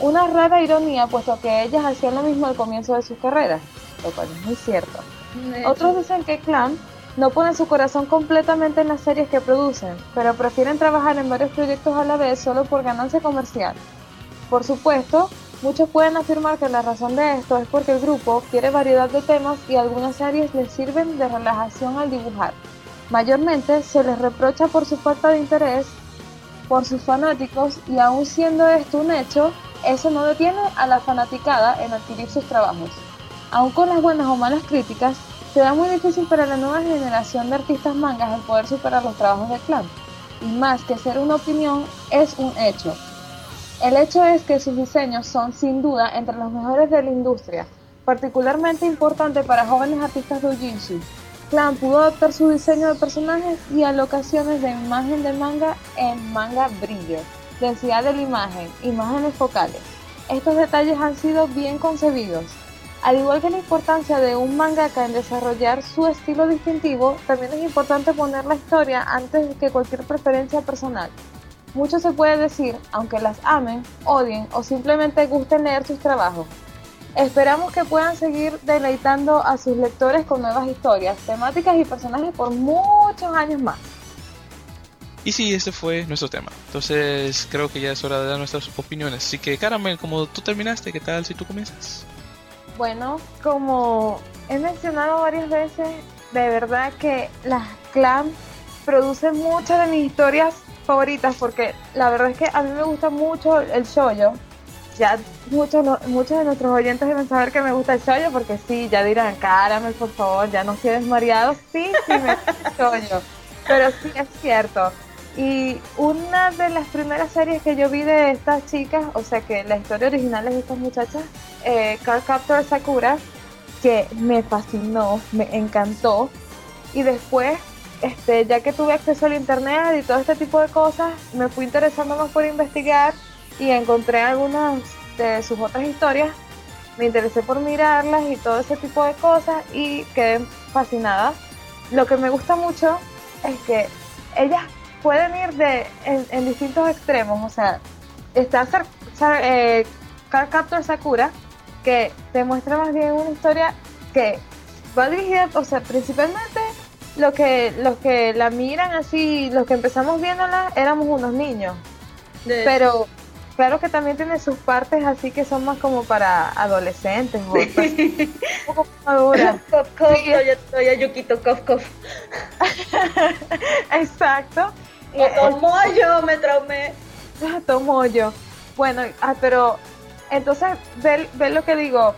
Una rara ironía puesto que ellas hacían lo mismo al comienzo de sus carreras, lo cual es muy cierto. Otros dicen que Clan no ponen su corazón completamente en las series que producen, pero prefieren trabajar en varios proyectos a la vez solo por ganancia comercial. Por supuesto, Muchos pueden afirmar que la razón de esto es porque el grupo quiere variedad de temas y algunas series les sirven de relajación al dibujar. Mayormente se les reprocha por su falta de interés por sus fanáticos y aún siendo esto un hecho, eso no detiene a la fanaticada en adquirir sus trabajos. Aun con las buenas o malas críticas, será muy difícil para la nueva generación de artistas mangas el poder superar los trabajos del clan. Y más que ser una opinión, es un hecho. El hecho es que sus diseños son sin duda entre los mejores de la industria, particularmente importante para jóvenes artistas de doujinshi. Clan pudo adaptar su diseño de personajes y alocaciones de imagen de manga en manga brillo, densidad de la imagen, imágenes focales. Estos detalles han sido bien concebidos. Al igual que la importancia de un mangaka en desarrollar su estilo distintivo, también es importante poner la historia antes que cualquier preferencia personal. Mucho se puede decir, aunque las amen, odien o simplemente gusten leer sus trabajos. Esperamos que puedan seguir deleitando a sus lectores con nuevas historias, temáticas y personajes por muchos años más. Y sí, ese fue nuestro tema. Entonces creo que ya es hora de dar nuestras opiniones. Así que Caramel, como tú terminaste, ¿qué tal si tú comienzas? Bueno, como he mencionado varias veces, de verdad que las clan producen muchas de mis historias favoritas porque la verdad es que a mí me gusta mucho el shoyo. Ya muchos muchos de nuestros oyentes deben saber que me gusta el shoyo porque sí, ya dirán, Caramel, por favor, ya no quedes mareado. Sí, sí me gusta el shoyo. Pero sí es cierto. Y una de las primeras series que yo vi de estas chicas, o sea que la historia original es de estas muchachas, eh, Card Captor Sakura, que me fascinó, me encantó. Y después, este, ya que tuve acceso al internet y todo este tipo de cosas, me fui interesando más por investigar y encontré algunas de sus otras historias. Me interesé por mirarlas y todo ese tipo de cosas y quedé fascinada. Lo que me gusta mucho es que ellas pueden ir de en, distintos extremos. O sea, está eh, Card Captor Sakura, que te muestra más bien una historia que va dirigida, o sea, principalmente lo que los que la miran así, los que empezamos viéndola, éramos unos niños. Pero claro que también tiene sus partes así que son más como para adolescentes o un poco maduras. Cof, sí. cof. Exacto. Tomoyo, me traumé. Tomoyo. Bueno, ah, pero entonces, ve, ve lo que digo.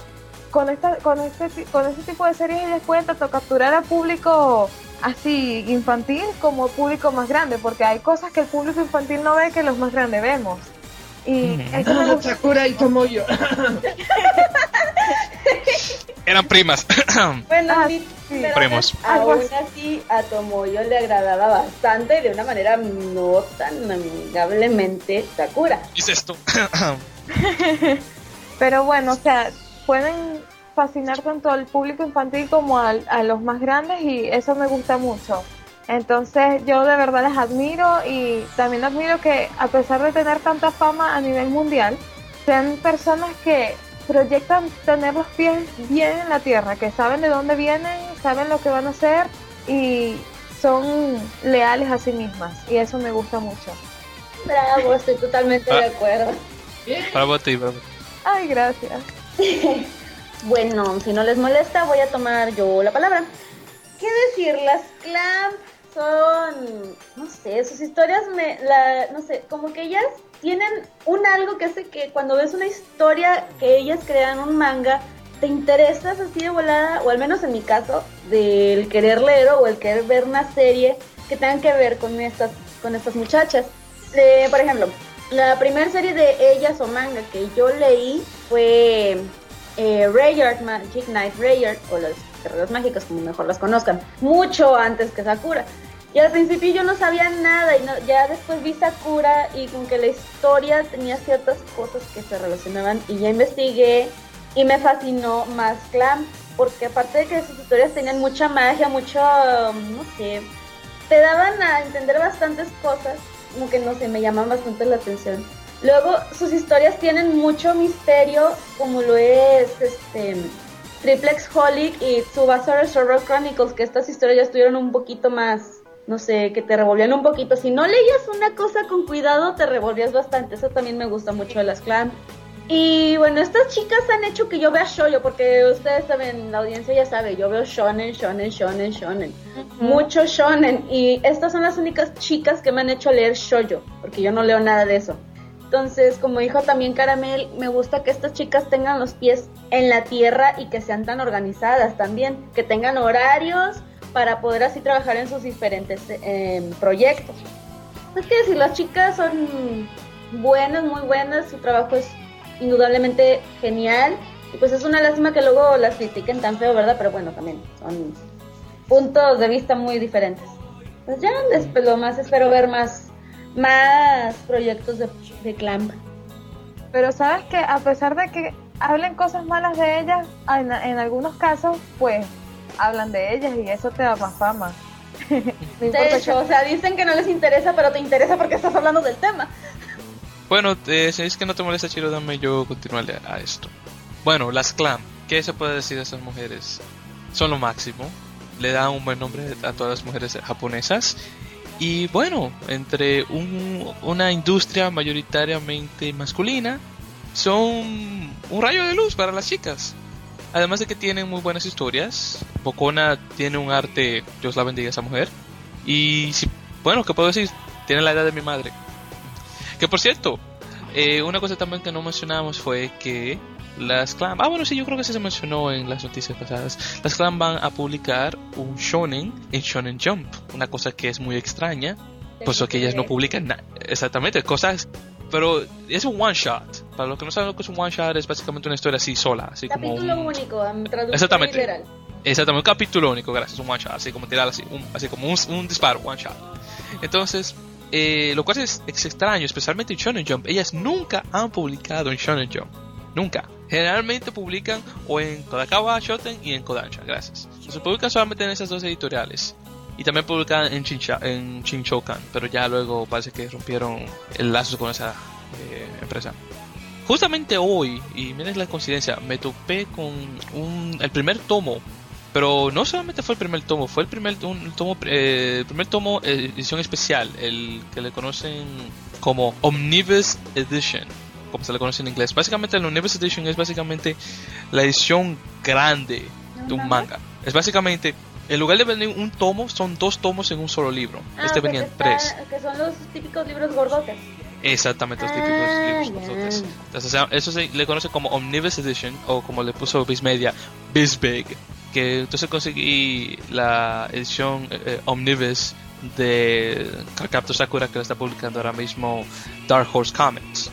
Con esta, con este, con este tipo de series ellas pueden tanto capturar a público así infantil como público más grande, porque hay cosas que el público infantil no ve que los más grandes vemos. Y eso me gusta. Sakura y Tomoyo. Eran primas. bueno, Ah, sí, Primos. aún así a Tomoyo le agradaba bastante de una manera no tan amigablemente Sakura. ¿Qué es esto? Pero bueno, o sea, pueden fascinar tanto al público infantil como al- a los más grandes y eso me gusta mucho. Entonces yo de verdad las admiro y también admiro que a pesar de tener tanta fama a nivel mundial, sean personas que proyectan tener los pies bien en la tierra, que saben de dónde vienen, saben lo que van a hacer y son leales a sí mismas y eso me gusta mucho. Bravo, estoy totalmente Ah. de acuerdo. bravo a ti, bravo. Ay, gracias. Bueno, si no les molesta, voy a tomar yo la palabra. ¿Qué decir? Las clamp son, no sé, sus historias me, la, no sé, como que ellas tienen un algo que hace que cuando ves una historia que ellas crean un manga, te interesas así de volada, o al menos en mi caso, del querer leer o el querer ver una serie que tengan que ver con estas, con estas muchachas. Por ejemplo, la primera serie de ellas o manga que yo leí fue eh, Rayard Magic Knight Rayard o los guerreros mágicos como mejor las conozcan, mucho antes que Sakura. Y al principio yo no sabía nada y ya después vi Sakura y con que la historia tenía ciertas cosas que se relacionaban y ya investigué y me fascinó más Clam porque aparte de que sus historias tenían mucha magia, mucho, no sé, te daban a entender bastantes cosas, como que no sé, me llaman bastante la atención. Luego sus historias tienen mucho misterio, como lo es este Triplex Holic y Tsubasa Sorrow Chronicles, que estas historias ya estuvieron un poquito más, no sé, que te revolvían un poquito. Si no leías una cosa con cuidado, te revolvías bastante. Eso también me gusta mucho de las clan. Y bueno, estas chicas han hecho que yo vea shoyo, porque ustedes saben, la audiencia ya sabe, yo veo shonen, shonen, shonen, shonen. Mucho shonen. Y estas son las únicas chicas que me han hecho leer shoyo, porque yo no leo nada de eso. Entonces, como dijo también Caramel, me gusta que estas chicas tengan los pies en la tierra y que sean tan organizadas también, que tengan horarios para poder así trabajar en sus diferentes eh, proyectos. Es que si las chicas son buenas, muy buenas, su trabajo es indudablemente genial. Y pues es una lástima que luego las critiquen tan feo, ¿verdad? Pero bueno, también son puntos de vista muy diferentes. Pues ya después lo más espero ver más, más proyectos de, de. Pero sabes que a pesar de que hablen cosas malas de ellas, en, en algunos casos, pues hablan de ellas y eso te da más fama. no de hecho, o sea, dicen que no les interesa, pero te interesa porque estás hablando del tema. Bueno, eh, si es que no te molesta, Chiro, dame yo continuarle a esto. Bueno, las clan, ¿qué se puede decir de esas mujeres? Son lo máximo. Le dan un buen nombre a todas las mujeres japonesas. Y bueno, entre un, una industria mayoritariamente masculina, son un rayo de luz para las chicas. Además de que tienen muy buenas historias. Bocona tiene un arte, Dios la bendiga esa mujer. Y si, bueno, ¿qué puedo decir? Tiene la edad de mi madre. Que por cierto, eh, una cosa también que no mencionamos fue que las clan, ah bueno sí, yo creo que sí se mencionó en las noticias pasadas, las clan van a publicar un shonen en Shonen Jump, una cosa que es muy extraña, puesto que ellas no publican nada, exactamente, cosas, pero es un one shot, para los que no saben lo que es un one shot es básicamente una historia así sola, así capítulo como un... único, traducción exactamente, literal. exactamente, un capítulo único, gracias, un one shot, así como tirar así, un, así como un, un disparo, one shot, entonces eh, lo cual es, es, extraño, especialmente en Shonen Jump. Ellas nunca han publicado en Shonen Jump. Nunca. Generalmente publican o en Kodakawa Shoten y en Kodansha. Gracias. Se publican solamente en esas dos editoriales. Y también publican en, Shincha, en Shinchokan. Pero ya luego parece que rompieron el lazo con esa eh, empresa. Justamente hoy, y miren la coincidencia, me topé con un, el primer tomo pero no solamente fue el primer tomo, fue el primer, un tomo, eh, el primer tomo eh, edición especial, el que le conocen como Omnibus Edition, como se le conoce en inglés. Básicamente el Omnibus Edition es básicamente la edición grande de un manga. Es básicamente, en lugar de venir un tomo, son dos tomos en un solo libro. Ah, este venían tres. Que son los típicos libros gordotes. Exactamente, los típicos Ah, libros gordotes. Entonces, eso se le conoce como Omnibus Edition o como le puso Viz Media, Bizbig. Que entonces conseguí la edición eh, eh, Omnibus de Kakato Sakura que la está publicando ahora mismo Dark Horse Comics.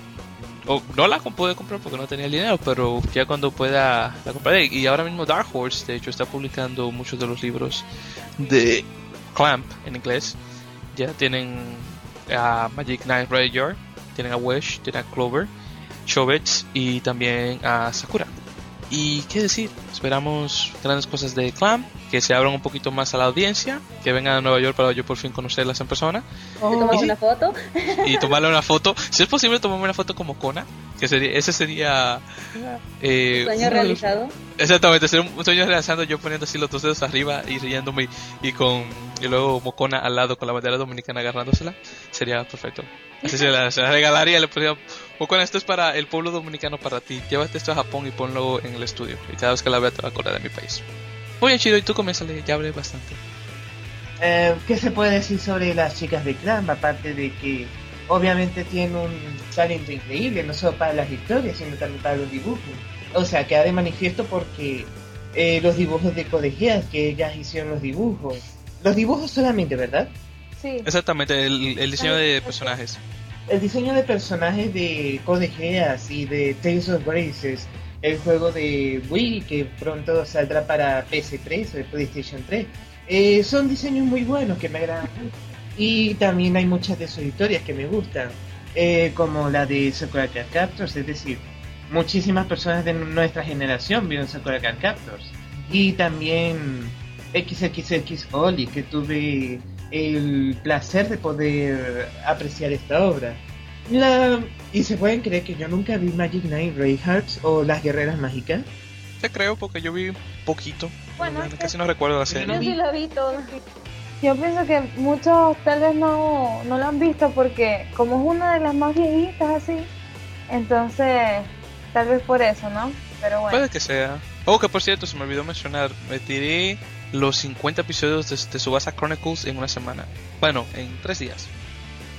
O, no la pude comprar porque no tenía el dinero, pero ya cuando pueda la compraré. Y ahora mismo Dark Horse, de hecho, está publicando muchos de los libros de Clamp en inglés. Ya tienen a Magic Knight Ranger, tienen a Wish, tienen a Clover, Chobits y también a Sakura. Y qué decir, esperamos grandes cosas de Clamp, que se abran un poquito más a la audiencia, que vengan a Nueva York para yo por fin conocerlas en persona ¿Te tomas sí. una foto? y tomarle una foto. Si es posible, tomarme una foto como Kona, que sería, ese sería. Eh, Sueño realizado. Exactamente, sería un sueño realizando yo poniendo así los dos dedos arriba y riéndome y con y luego Mocona al lado con la bandera dominicana agarrándosela. Sería perfecto. Así se la, se la regalaría, le podría Mocona, esto es para el pueblo dominicano para ti. Llévate esto a Japón y ponlo en el estudio. Y cada vez que la vea te va a acordar de mi país. Muy bien, chido, y tú comienzale, ya hablé bastante. Eh, ¿Qué se puede decir sobre las chicas de Clamp? Aparte de que obviamente tienen un talento increíble, no solo para las historias, sino también para los dibujos. O sea, queda de manifiesto porque eh, los dibujos de Codegeas, que ellas hicieron los dibujos. Los dibujos solamente, ¿verdad? Sí. Exactamente, el, el diseño de personajes. El diseño de personajes de Code Geass y de Tales of Graces, el juego de Wii que pronto saldrá para PS3 o PlayStation 3, eh, son diseños muy buenos que me agradan mucho. Y también hay muchas de sus historias que me gustan, eh, como la de Sakura Card Captors, es decir, muchísimas personas de nuestra generación vieron Sakura Card Captors. Y también XXX Oli, que tuve el placer de poder apreciar esta obra. La... Y se pueden creer que yo nunca vi Magic Knight Reinhardt o Las Guerreras Mágicas. Te creo porque yo vi poquito. Bueno, casi no recuerdo la serie. no Yo sí lo vi todo. Yo pienso que muchos tal vez no, no lo han visto porque como es una de las más viejitas así, entonces tal vez por eso, ¿no? Pero bueno. Puede que sea. Oh, que por cierto, se me olvidó mencionar, me tiré los 50 episodios de, de Subasa Chronicles en una semana. Bueno, en tres días.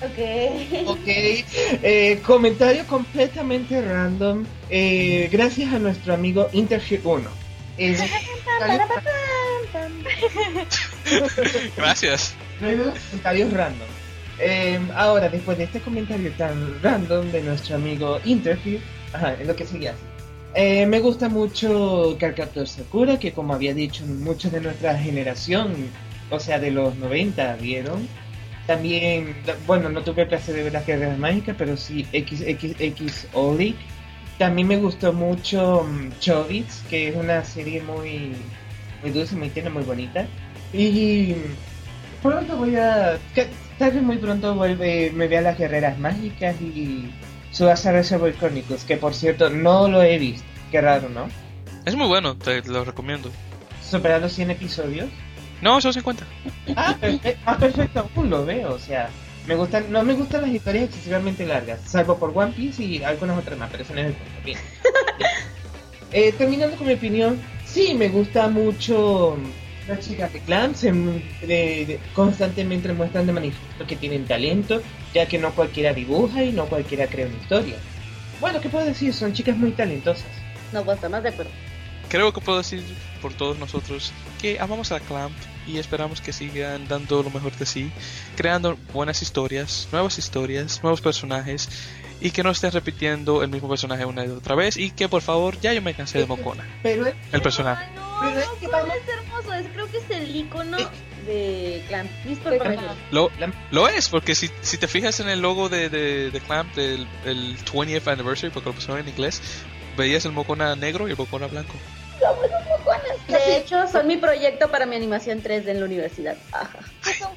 Ok. Ok, eh, comentario completamente random. eh, gracias a nuestro amigo Interfere 1. Eh, Gracias. comentarios. Eh, ahora, después de este comentario tan random de nuestro amigo Interfere, ajá, es lo que sigue así. Eh, me gusta mucho Cardcaptor Sakura, que como había dicho, muchos de nuestra generación, o sea, de los 90, vieron. También, bueno, no tuve placer de ver las guerras mágicas, pero sí XXX Olic. También me gustó mucho mm, Chobits, que es una serie muy, muy dulce, muy tierna, muy bonita. Y pronto voy a. Tal vez muy pronto vuelve, me vea las guerreras mágicas y Subasa Reservoir Chronicles, que por cierto no lo he visto. Qué raro, ¿no? Es muy bueno, te lo recomiendo. Superar los 100 episodios. No, solo 50. Ah, perfecto, ah, perfecto, aún lo veo, o sea, me gustan, no me gustan las historias excesivamente largas, salvo por One Piece y algunas otras más, pero eso no es el punto. Bien. Eh, terminando con mi opinión, sí, me gusta mucho las chicas de Clan, se m- de- de- constantemente muestran de manifiesto que tienen talento, ya que no cualquiera dibuja y no cualquiera crea una historia. Bueno, ¿qué puedo decir? Son chicas muy talentosas. No puedo estar más de acuerdo. Creo que puedo decir por todos nosotros que amamos a Clamp y esperamos que sigan dando lo mejor de sí, creando buenas historias, nuevas historias, nuevos personajes y que no estén repitiendo el mismo personaje una y otra vez y que por favor ya yo me cansé de Mocona, Pero el personaje. Ay, no, Pero es no, que Clan vamos- es hermoso. Es, creo que es el icono Eh. de. Clan. Lo, es, porque si, si te fijas en el logo de, de, de Clamp del el 20th anniversary, porque lo pusieron en inglés, veías el Mocona negro y el Mocona blanco. De hecho, son mi proyecto para mi animación 3D en la universidad. Ajá. Son.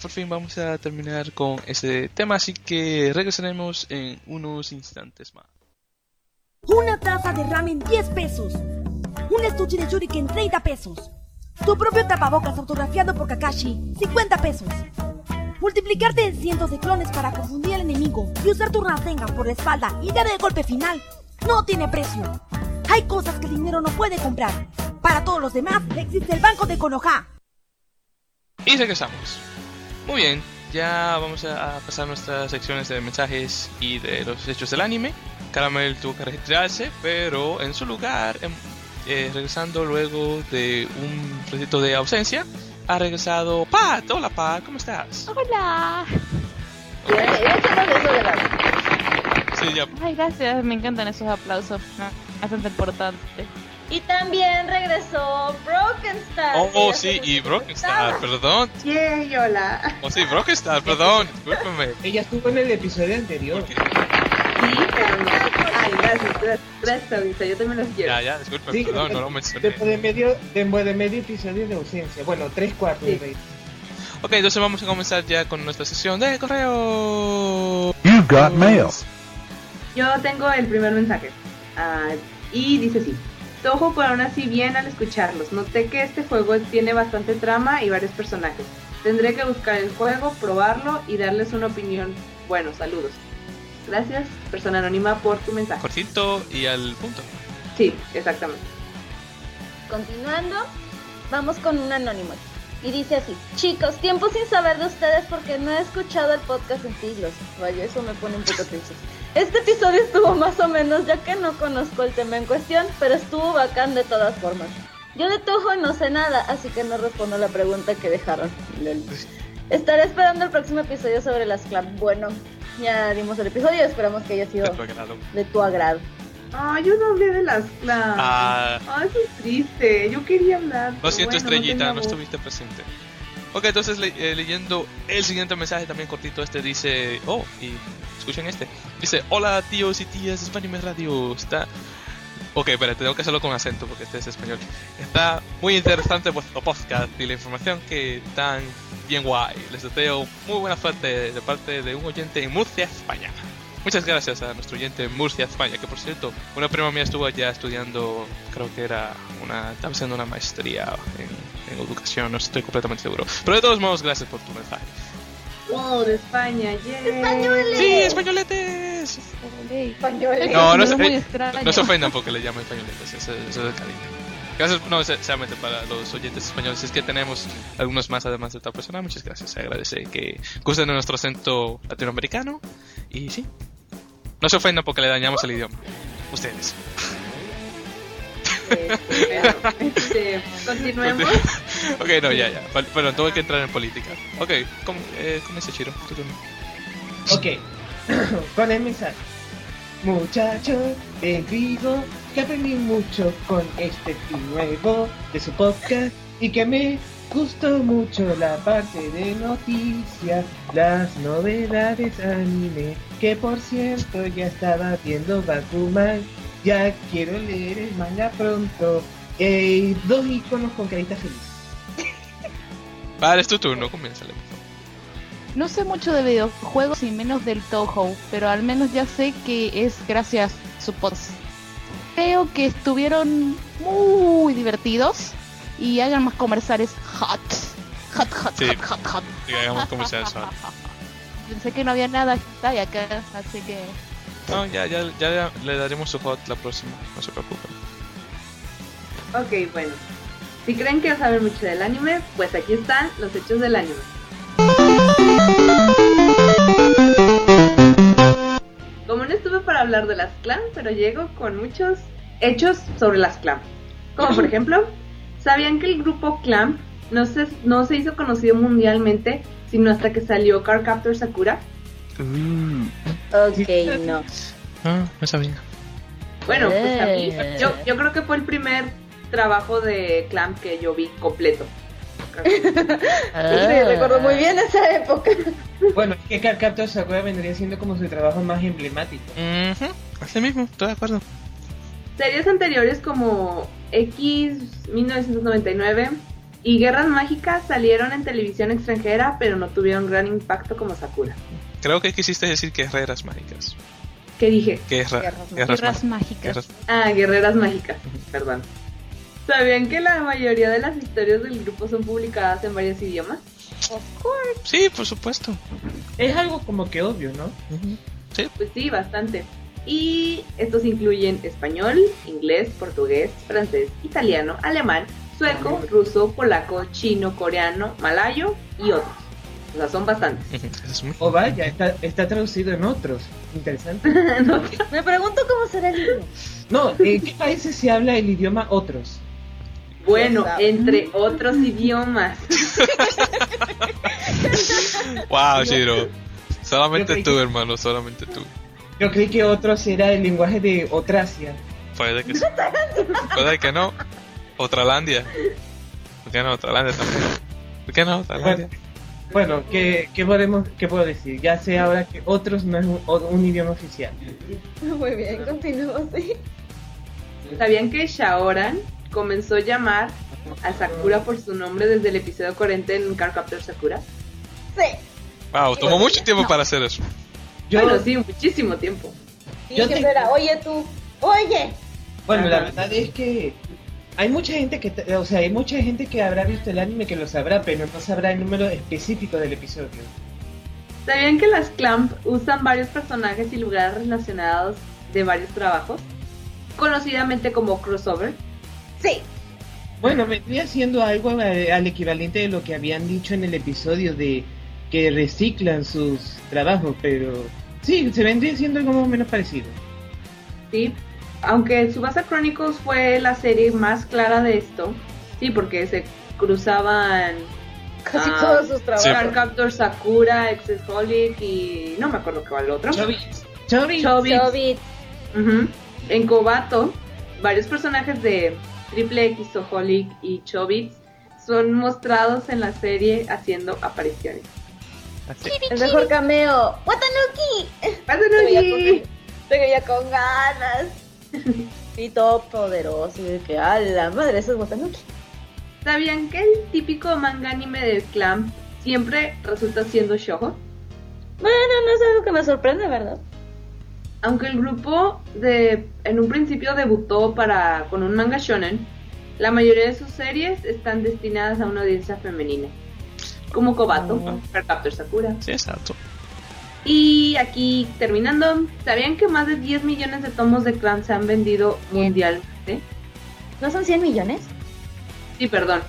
Por fin vamos a terminar con ese tema, así que regresaremos en unos instantes más. Una taza de ramen 10 pesos. Un estuche de shuriken 30 pesos. Tu propio tapabocas autografiado por Kakashi 50 pesos. Multiplicarte en cientos de clones para confundir al enemigo y usar tu Rasengan por la espalda y dar el golpe final no tiene precio. Hay cosas que el dinero no puede comprar. Para todos los demás existe el banco de Konoha. Y regresamos. Muy bien, ya vamos a pasar nuestras secciones de mensajes y de los hechos del anime. Caramel tuvo que retirarse, pero en su lugar, eh, regresando luego de un ratito de ausencia, ha regresado Pat. Hola Pat, ¿cómo estás? Hola. Sí, ya. Ay, gracias. Me encantan esos aplausos. Hacen importante. Y también regresó Broken Star. Oh, oh, sí, y nos Broken Star, presentaba. perdón. Yay, hola. Oh, sí, Broken Star, perdón, discúlpeme. Ella estuvo en el episodio anterior. Gracias, yo también los quiero. Ya, ya, disculpe, Sí, perdón, no lo mencioné. Después de medio, después de medio episodio de ausencia. Bueno, tres cuartos Sí. de rey. Ok, entonces vamos a comenzar ya con nuestra sesión de correo. You got mail. Yo tengo el primer mensaje. Ah, y dice así. Tojo, pero aún así bien al escucharlos. Noté que este juego tiene bastante trama y varios personajes. Tendré que buscar el juego, probarlo y darles una opinión. Bueno, saludos. Gracias, persona anónima, por tu mensaje. Cortito y al punto. Sí, exactamente. Continuando, vamos con un anónimo. Y dice así, chicos, tiempo sin saber de ustedes porque no he escuchado el podcast en siglos. Vaya, eso me pone un poco triste. Este episodio estuvo más o menos ya que no conozco el tema en cuestión, pero estuvo bacán de todas formas. Yo de Tujo no sé nada, así que no respondo la pregunta que dejaron. Estaré esperando el próximo episodio sobre las clan. Bueno, ya dimos el episodio, esperamos que haya sido De tu agrado. de tu agrado. Ah, yo no hablé de las clans. Ah, Ah, eso es triste. Yo quería hablar. lo siento, bueno, estrellita, no estuviste presente. Ok, entonces le- eh, leyendo el siguiente mensaje también cortito, este dice, oh, y escuchen este, dice, hola tíos y tías de Spanish Radio, está... Ok, espera, tengo que hacerlo con acento porque este es español. Está muy interesante vuestro podcast y la información que dan bien guay. Les deseo muy buena suerte de parte de un oyente en Murcia, España. Muchas gracias a nuestro oyente en Murcia, España, que por cierto, una prima mía estuvo allá estudiando, creo que era una, estaba haciendo una maestría en, en educación, no estoy completamente seguro. Pero de todos modos, gracias por tu mensaje. Wow, de España, yay. ¡Españoles! ¡Sí, españoletes! No, no, Es se- muy eh, extraño. no se ofendan porque le llaman españoletes, eso, eso es de cariño. Gracias, no, sinceramente para los oyentes españoles, es que tenemos algunos más además de otra persona. Muchas gracias, se agradece que gusten de nuestro acento latinoamericano. Y sí, no se ofendan porque le dañamos el idioma. Ustedes. Este, continuemos. ok, no, ya, ya. Bueno, tengo que entrar en política. Ok, com eh, comienza Chiro. tu turno. Ok, con el mensaje. Muchachos, les digo que aprendí mucho con este nuevo de su podcast y que me gustó mucho la parte de noticias, las novedades anime, que por cierto ya estaba viendo Bakuman, ya quiero leer el manga pronto. Eh, dos iconos con carita feliz. Vale, es tu turno, favor. No sé mucho de videojuegos y menos del Toho, pero al menos ya sé que es gracias a su podcast. Creo que estuvieron muy divertidos y hagan más comerciales hot. Hot, hot, Sí. hot, hot, hot. Sí, hagamos comerciales ahora. Pensé que no había nada está y acá, así que No, ya, ya, ya le daremos su hot la próxima, no se preocupen. Ok, bueno. Si creen que saben mucho del anime, pues aquí están los hechos del anime. Como no estuve para hablar de las clan, pero llego con muchos hechos sobre las clan. Como por ejemplo, ¿sabían que el grupo clan no se, no se hizo conocido mundialmente sino hasta que salió Cardcaptor Sakura? Ok, no. Ah, no sabía. Bueno, pues a mí, Eh. yo, yo creo que fue el primer trabajo de clan que yo vi completo. Sí, recuerdo muy bien esa época. Bueno, es que Carcaptor Sakura vendría siendo como su trabajo más emblemático. Ujú, Así mismo, estoy de acuerdo. Series anteriores como X 1999 y Guerras Mágicas salieron en televisión extranjera, pero no tuvieron gran impacto como Sakura. Creo que quisiste decir guerreras mágicas. ¿Qué dije? Guerra, Guerras guerras, guerras má- mágicas. guerras- Ah, Guerreras Mágicas, perdón. ¿Sabían que la mayoría de las historias del grupo son publicadas en varios idiomas? Sí, por supuesto. Es algo como que obvio, ¿no? Ujú. Sí, Pues sí, bastante. Y estos incluyen español, inglés, portugués, francés, italiano, alemán, sueco, ruso, polaco, chino, coreano, malayo y otros. O sea, son bastantes. es muy- O vaya, está, está traducido en otros. Interesante. No, Me pregunto cómo será el libro. No, ¿en qué países se habla el idioma otros? Bueno, entre otros idiomas. Wow, Shiro. Solamente tú, que- hermano, solamente tú. Yo creí que otros era el lenguaje de Otracia. Puede que sí. Puede que no. Otralandia. ¿Por qué no? Otralandia también. ¿Por qué no? Otralandia. Bueno, ¿qué, qué, podemos, ¿qué puedo decir? Ya sé ahora que otros no es un, idioma oficial. Muy bien, continúo, sí. ¿Sabían que Shaoran comenzó a llamar a Sakura por su nombre desde el episodio 40 en Cardcaptor Sakura? Sí. Wow, tomó mucho tiempo para hacer eso. Yo, Bueno, sí, muchísimo tiempo. Y Yo siempre te- era, oye tú, oye. bueno, la verdad es que hay mucha gente que, o sea, hay mucha gente que habrá visto el anime que lo sabrá, pero no sabrá el número específico del episodio. ¿Sabían que las Clamp usan varios personajes y lugares relacionados de varios trabajos? Conocidamente como crossover. Sí. Bueno, vendría siendo algo eh, al equivalente de lo que habían dicho en el episodio de que reciclan sus trabajos, pero sí, se vendría siendo algo más o menos parecido. Sí, aunque Subasa Chronicles fue la serie más clara de esto, sí, porque se cruzaban Casi Ah, todos sus trabajos. Cardcaptor Sakura, Exesholic y no me acuerdo qué va el otro. Chobits. Chobits. Chobits. En Kobato, varios personajes de Triple X, Oholic y Chobits son mostrados en la serie haciendo apariciones. Así. El mejor cameo. Watanuki. Con, se veía con ganas. Y todo poderoso. Y de que, a la madre, eso es Watanuki. ¿Sabían que el típico manga anime de Clamp siempre resulta siendo shoujo? Bueno, no es algo que me sorprende, ¿verdad? Aunque el grupo de en un principio debutó para con un manga shonen, la mayoría de sus series están destinadas a una audiencia femenina, como Kobato, Oh. Cardcaptor Sakura. Sí, exacto. Y aquí terminando, ¿sabían que más de 10 millones de tomos de Clan se han vendido mundialmente? ¿No son 100 millones? Sí, perdón.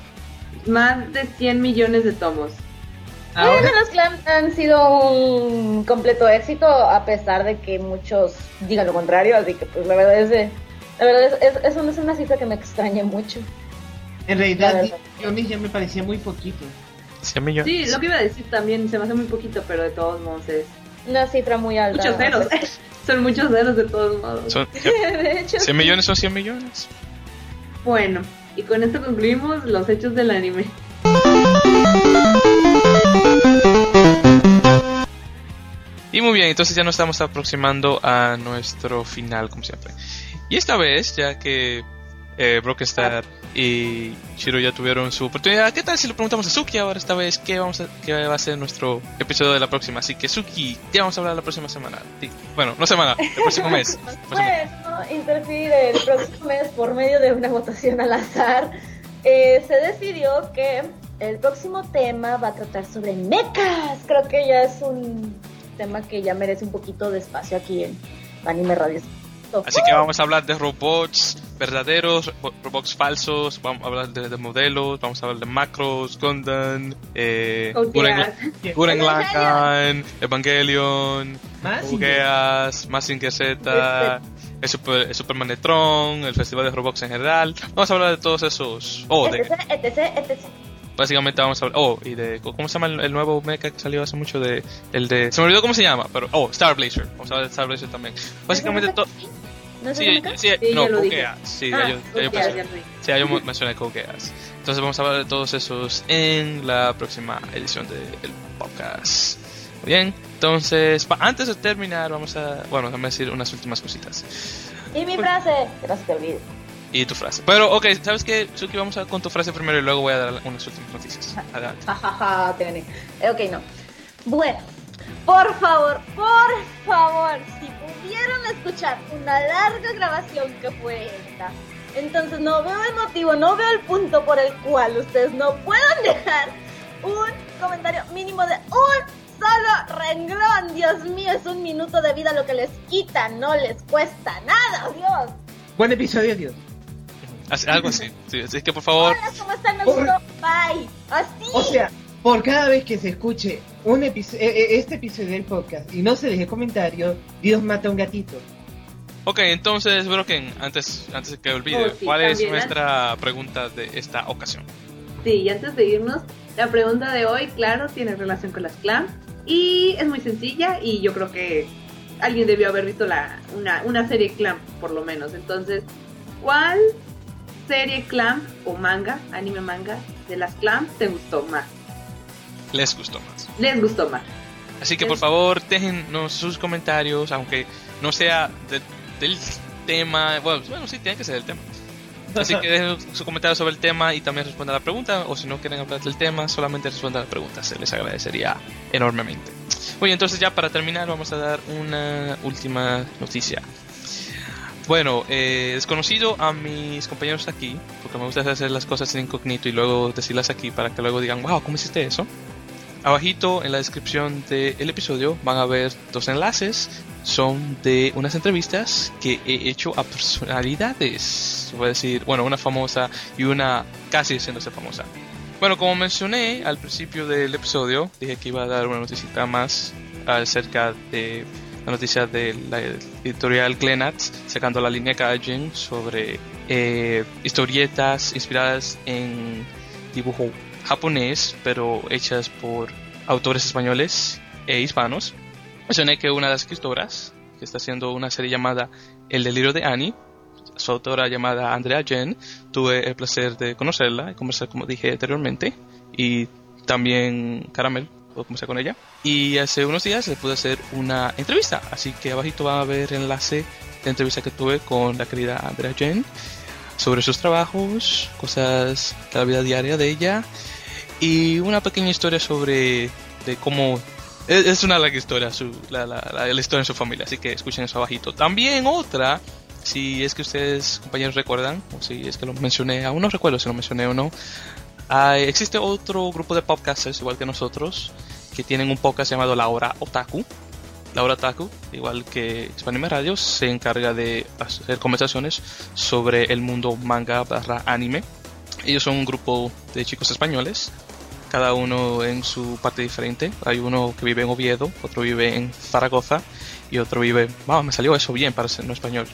Más de 100 millones de tomos. Ahora, los clams han sido un completo éxito, a pesar de que muchos digan lo contrario, así que pues la verdad es, de- la verdad es, es, es una- es una cifra que me extraña mucho. en realidad, la 10 verdad. millones ya me parecía muy poquito. 100 millones. Sí, lo que iba a decir también se me hace muy poquito, pero de todos modos es. Una cifra muy alta. Muchos ceros. Son muchos ceros de todos modos. Son- de hecho, 100 millones son 100 millones. Bueno, y con esto concluimos los hechos del anime. Y muy bien, entonces ya nos estamos aproximando a nuestro final, como siempre. Y esta vez, ya que eh, Brockenstar y Shiro ya tuvieron su oportunidad, ¿qué tal si le preguntamos a Suki ahora esta vez qué, vamos a, qué va a ser nuestro episodio de la próxima? Así que Suki, ya vamos a hablar la próxima semana. Sí, Bueno, no semana, el próximo mes. El próximo mes. Pues, ¿no? interferir el próximo mes por medio de una votación al azar, eh, se decidió que el próximo tema va a tratar sobre mechas. Creo que ya es un tema que ya merece un poquito de espacio aquí en Anime Radio. Así que vamos a hablar de robots verdaderos, ro- robots falsos, vamos a hablar de, de modelos, vamos a hablar de macros, Gundam, eh, Geass. Gurren Lagann, Evangelion, Más Bugeas, Mazinger Z, el, Super, el Superman de Tron, el Festival de Roblox en general. Vamos a hablar de todos esos. Oh, de, etc, etc, etc. básicamente vamos a hablar. Oh, y de. ¿Cómo se llama el, el nuevo mecha que salió hace mucho? de El de. Se me olvidó cómo se llama, pero. Oh, Star Blazer. Vamos a hablar de Star Blazer también. Básicamente todo. ¿No es Sí, sí, Sí, no. Sí, Ah, yo, pensé- lo vi. Sí, yo mencioné. Entonces vamos a hablar de todos esos en la próxima edición del podcast. Muy bien, entonces antes de terminar vamos a, bueno, déjame decir unas últimas cositas. Y mi frase, que no se te olvide. Y tu frase. Pero, ok, ¿sabes qué? Suki, vamos a con tu frase primero y luego voy a dar unas últimas noticias. Adelante. Jajaja, te gané. Eh, ok, no. Bueno, por favor, por favor, si pudieron escuchar una larga grabación que fue esta, entonces no veo el motivo, no veo el punto por el cual ustedes no puedan dejar un comentario mínimo de un solo renglón. Dios mío, es un minuto de vida lo que les quita, no les cuesta nada, Dios. Buen episodio, Dios. Algo así. Sí, así que, por favor, Hola, ¿cómo están? Me gustó. Bye. Así. O sea, por cada vez que se escuche un episo- eh, eh, este episodio del podcast y no se deje comentario, Dios mata a un gatito. ok, entonces, Broken, antes, antes de que olvide, Oh, sí, ¿cuál es nuestra pregunta de esta ocasión? Sí, y antes de irnos, la pregunta de hoy, claro, tiene relación con las clams y es muy sencilla y yo creo que alguien debió haber visto la, una, una serie clam por lo menos. Entonces, ¿cuál serie clam o manga, anime manga de las clams te gustó más? Les gustó más. Les gustó más. Así que por favor déjennos sus comentarios, aunque no sea de- del tema, bueno, bueno, sí, tiene que ser del tema. Así que dejen su comentario sobre el tema y también respondan a la pregunta, o si no quieren hablar del tema, solamente respondan a la pregunta, se les agradecería enormemente. Oye, entonces ya para terminar vamos a dar una última noticia. Bueno, eh, desconocido a mis compañeros aquí, porque me gusta hacer las cosas en incógnito y luego decirlas aquí para que luego digan, wow, ¿cómo hiciste eso? Abajito en la descripción del episodio van a ver dos enlaces. Son de unas entrevistas que he hecho a personalidades. Voy a decir, bueno, una famosa y una casi haciéndose famosa. Bueno, como mencioné al principio del episodio, dije que iba a dar una noticita más acerca de la noticia de la editorial Glenat sacando la línea Gaijin sobre eh, historietas inspiradas en dibujo japonés, pero hechas por autores españoles e hispanos. Mencioné que una de las escritoras, que está haciendo una serie llamada El delirio de Annie, su autora llamada Andrea Jen, tuve el placer de conocerla y conversar, como dije anteriormente, y también Caramel, puedo conversar con ella. Y hace unos días le pude hacer una entrevista, así que abajito van a ver enlace de entrevista que tuve con la querida Andrea Jen sobre sus trabajos, cosas de la vida diaria de ella y una pequeña historia sobre de cómo es, es una larga historia su, la, la, la, historia en su familia así que escuchen eso abajito también otra si es que ustedes compañeros recuerdan o si es que lo mencioné aún no recuerdo si lo mencioné o no ah, existe otro grupo de podcasters igual que nosotros que tienen un podcast llamado La Hora Otaku Laura Taku, igual que Hispanime Radio, se encarga de hacer conversaciones sobre el mundo manga barra anime. Ellos son un grupo de chicos españoles, cada uno en su parte diferente. Hay uno que vive en Oviedo, otro vive en Zaragoza y otro vive, vamos, me salió eso bien para ser no español,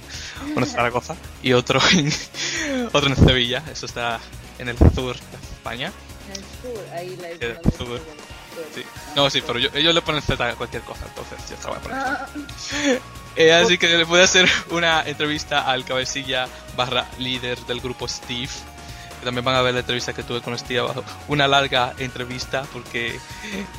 uno en Zaragoza y otro en, otro en Sevilla, eso está en el sur de España. En el sur, ahí la Sí, el sur. Sí. No, sí, pero yo- ellos le ponen Z a cualquier cosa, entonces ya está, voy a poner Ah, eh, así que le pude hacer una entrevista al cabecilla barra líder del grupo Steve. Que también van a ver la entrevista que tuve con Steve abajo. Una larga entrevista porque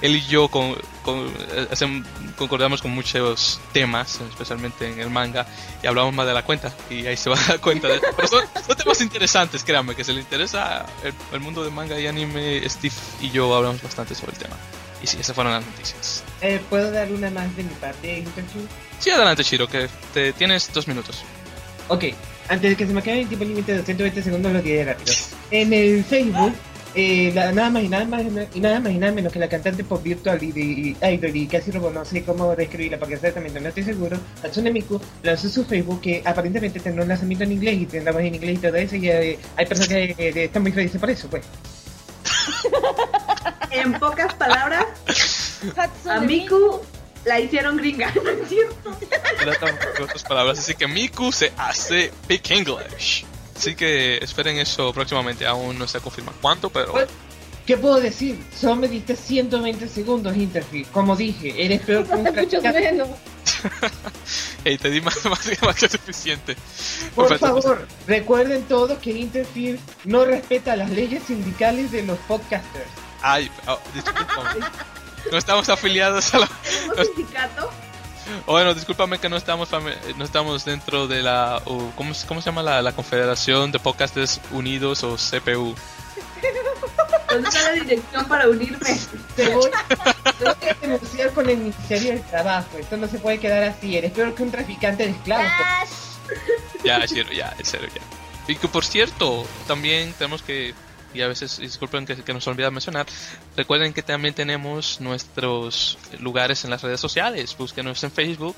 él y yo con, con- eh, concordamos con muchos temas, especialmente en el manga, y hablamos más de la cuenta. Y ahí se va a dar cuenta de Pero son, son temas interesantes, créanme, que se le interesa el, el mundo de manga y anime. Steve y yo hablamos bastante sobre el tema. Y sí, esas fueron las noticias. Eh, ¿Puedo dar una más de mi parte, Interview? Sí, adelante, Shiro, que te tienes dos minutos. Ok, antes de que se me acabe el tiempo límite de 220 segundos, lo diré rápido. En el Facebook, eh, la- nada más y nada más y nada más y nada menos que la cantante pop virtual y, y- y idol y casi robo, no sé cómo describirla porque exactamente no estoy seguro, Hatsune Miku lanzó su Facebook que aparentemente tendrá un lanzamiento en inglés y tendrá voz en inglés y todo eso y eh, hay personas que eh, están muy felices por eso, pues. En pocas palabras, Hatsune Miku la hicieron gringa, ¿no es cierto? Con otras palabras. Así que Miku se hace Big English. Así que esperen eso próximamente. Aún no se confirma cuánto, pero Pues, ¿Qué puedo decir? Solo me diste 120 segundos, Interfit. Como dije, eres peor que un Muchos traficante. menos. hey, te di más, más, más que suficiente. Por Perfecto. favor, recuerden todos que Interfere no respeta las leyes sindicales de los podcasters. Ay, oh. No estamos afiliados a la. ¿Un sindicato? Bueno, discúlpame que no estamos no estamos dentro de la. o ¿cómo, se- ¿Cómo se llama la, la Confederación de Podcasters Unidos o CPU? ¿Dónde está la dirección para unirme? Te voy, te voy a denunciar con el Ministerio del Trabajo. Esto no se puede quedar así. Eres peor que un traficante de esclavos. Ya, Shiro, ya, en serio, ya. Y que por cierto, también tenemos que, y a veces, disculpen que, que nos olvida mencionar, recuerden que también tenemos nuestros lugares en las redes sociales. Búsquenos en Facebook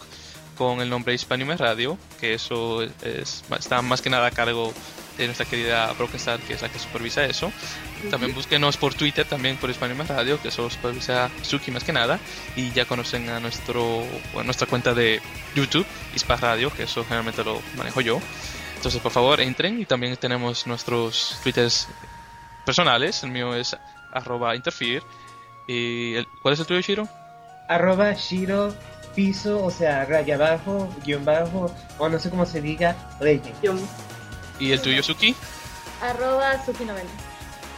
con el nombre Hispanime Radio, que eso es, está más que nada a cargo de nuestra querida Brokenstar, que es la que supervisa eso. También búsquenos por Twitter, también por Hispanime Radio, que eso supervisa Suki más que nada. Y ya conocen a nuestro, bueno, nuestra cuenta de YouTube, Hispa Radio, que eso generalmente lo manejo yo. Entonces, por favor, entren y también tenemos nuestros twitters personales. El mío es arroba interfere. Y el- ¿Cuál es el tuyo, Shiro? Arroba Shiro piso, o sea, raya abajo, guion bajo, o no sé cómo se diga, legend. ¿Y el tuyo, Suki? Arroba Suki90.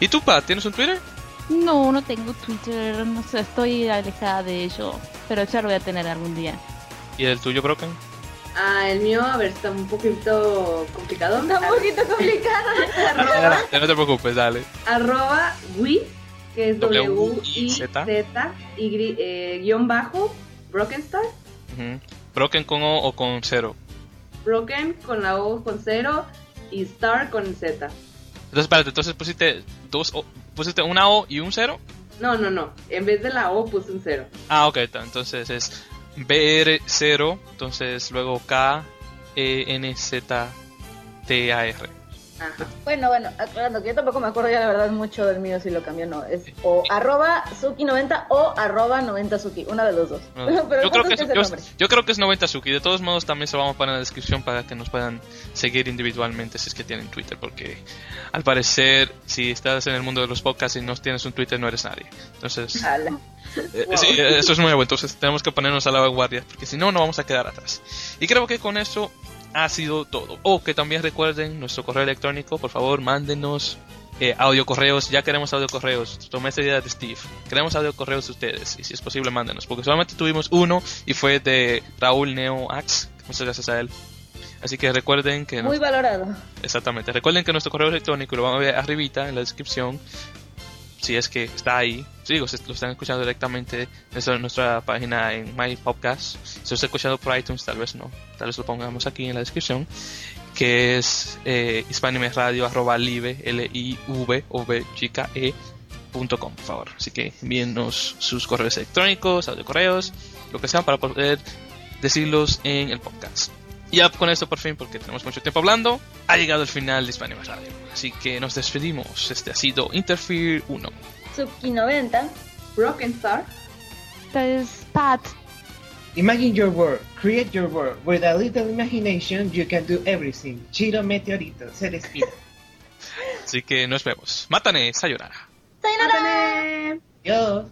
¿Y tú, Pat? ¿Tienes un Twitter? No, no tengo Twitter, no sé, estoy alejada de ello, pero ya lo voy a tener algún día. ¿Y el tuyo, Broken? Ah, el mío, a ver, está un poquito complicado. Está un poquito complicado. Arroba, no te preocupes, dale. arroba Wii, que es W-I-Z. Y eh, guion bajo, Broken Star. Ujú. Broken con O o con cero. Broken con la O con cero y Star con Z. Entonces, espérate, entonces pusiste dos o, pusiste una O y un cero. No, no, no. En vez de la O puse un cero. Ah, ok, entonces es BR0, entonces luego K, E, N, Z, T, A, R. Ajá. Bueno, bueno, aclarando que yo tampoco me acuerdo ya la verdad mucho del mío si lo cambió o no. Es o arroba Suki90 o arroba 90Suki, una de los dos. Pero el yo, creo que es que yo, creo que es 90 Suki. De todos modos, también se vamos a poner en la descripción para que nos puedan seguir individualmente si es que tienen Twitter. Porque al parecer, si estás en el mundo de los podcasts y no tienes un Twitter, no eres nadie. Entonces, Ala. eh, sí, eh, eso es nuevo. Entonces, tenemos que ponernos a la vanguardia. Porque si no, no vamos a quedar atrás. Y creo que con eso ha sido todo. O que también recuerden nuestro correo electrónico. Por favor, mándenos eh, audio correos. Ya queremos audio correos. Tomé esta idea de Steve. Queremos audio correos de ustedes. Y si es posible, mándenos. Porque solamente tuvimos uno y fue de Raúl Neo Ax. Muchas gracias a él. Así que recuerden que... Muy nos- valorado. Exactamente. Recuerden que nuestro correo electrónico lo van a ver arribita en la descripción. Si es que está ahí. Digo, si lo están escuchando directamente desde nuestra página en My Podcast. Si lo están escuchando por iTunes, tal vez no. Tal vez lo pongamos aquí en la descripción. Que es eh, hispanimeradio arroba live, L-I-V o V chica E punto com, por favor. Así que envíennos sus correos electrónicos, audio correos lo que sea, para poder decirlos en el podcast. Y ya con esto por fin, porque tenemos mucho tiempo hablando, ha llegado el final de Hispania Más Radio. Así que nos despedimos. Este ha sido Interfere 1. Subki 90. Broken Star. Esta es Pat. Imagine your world, create your world. With a little imagination, you can do everything. Chiro Meteorito, se despide. Así que nos vemos. Mátane, sayonara. ¡Sayonara! ¡Mátane! Adiós.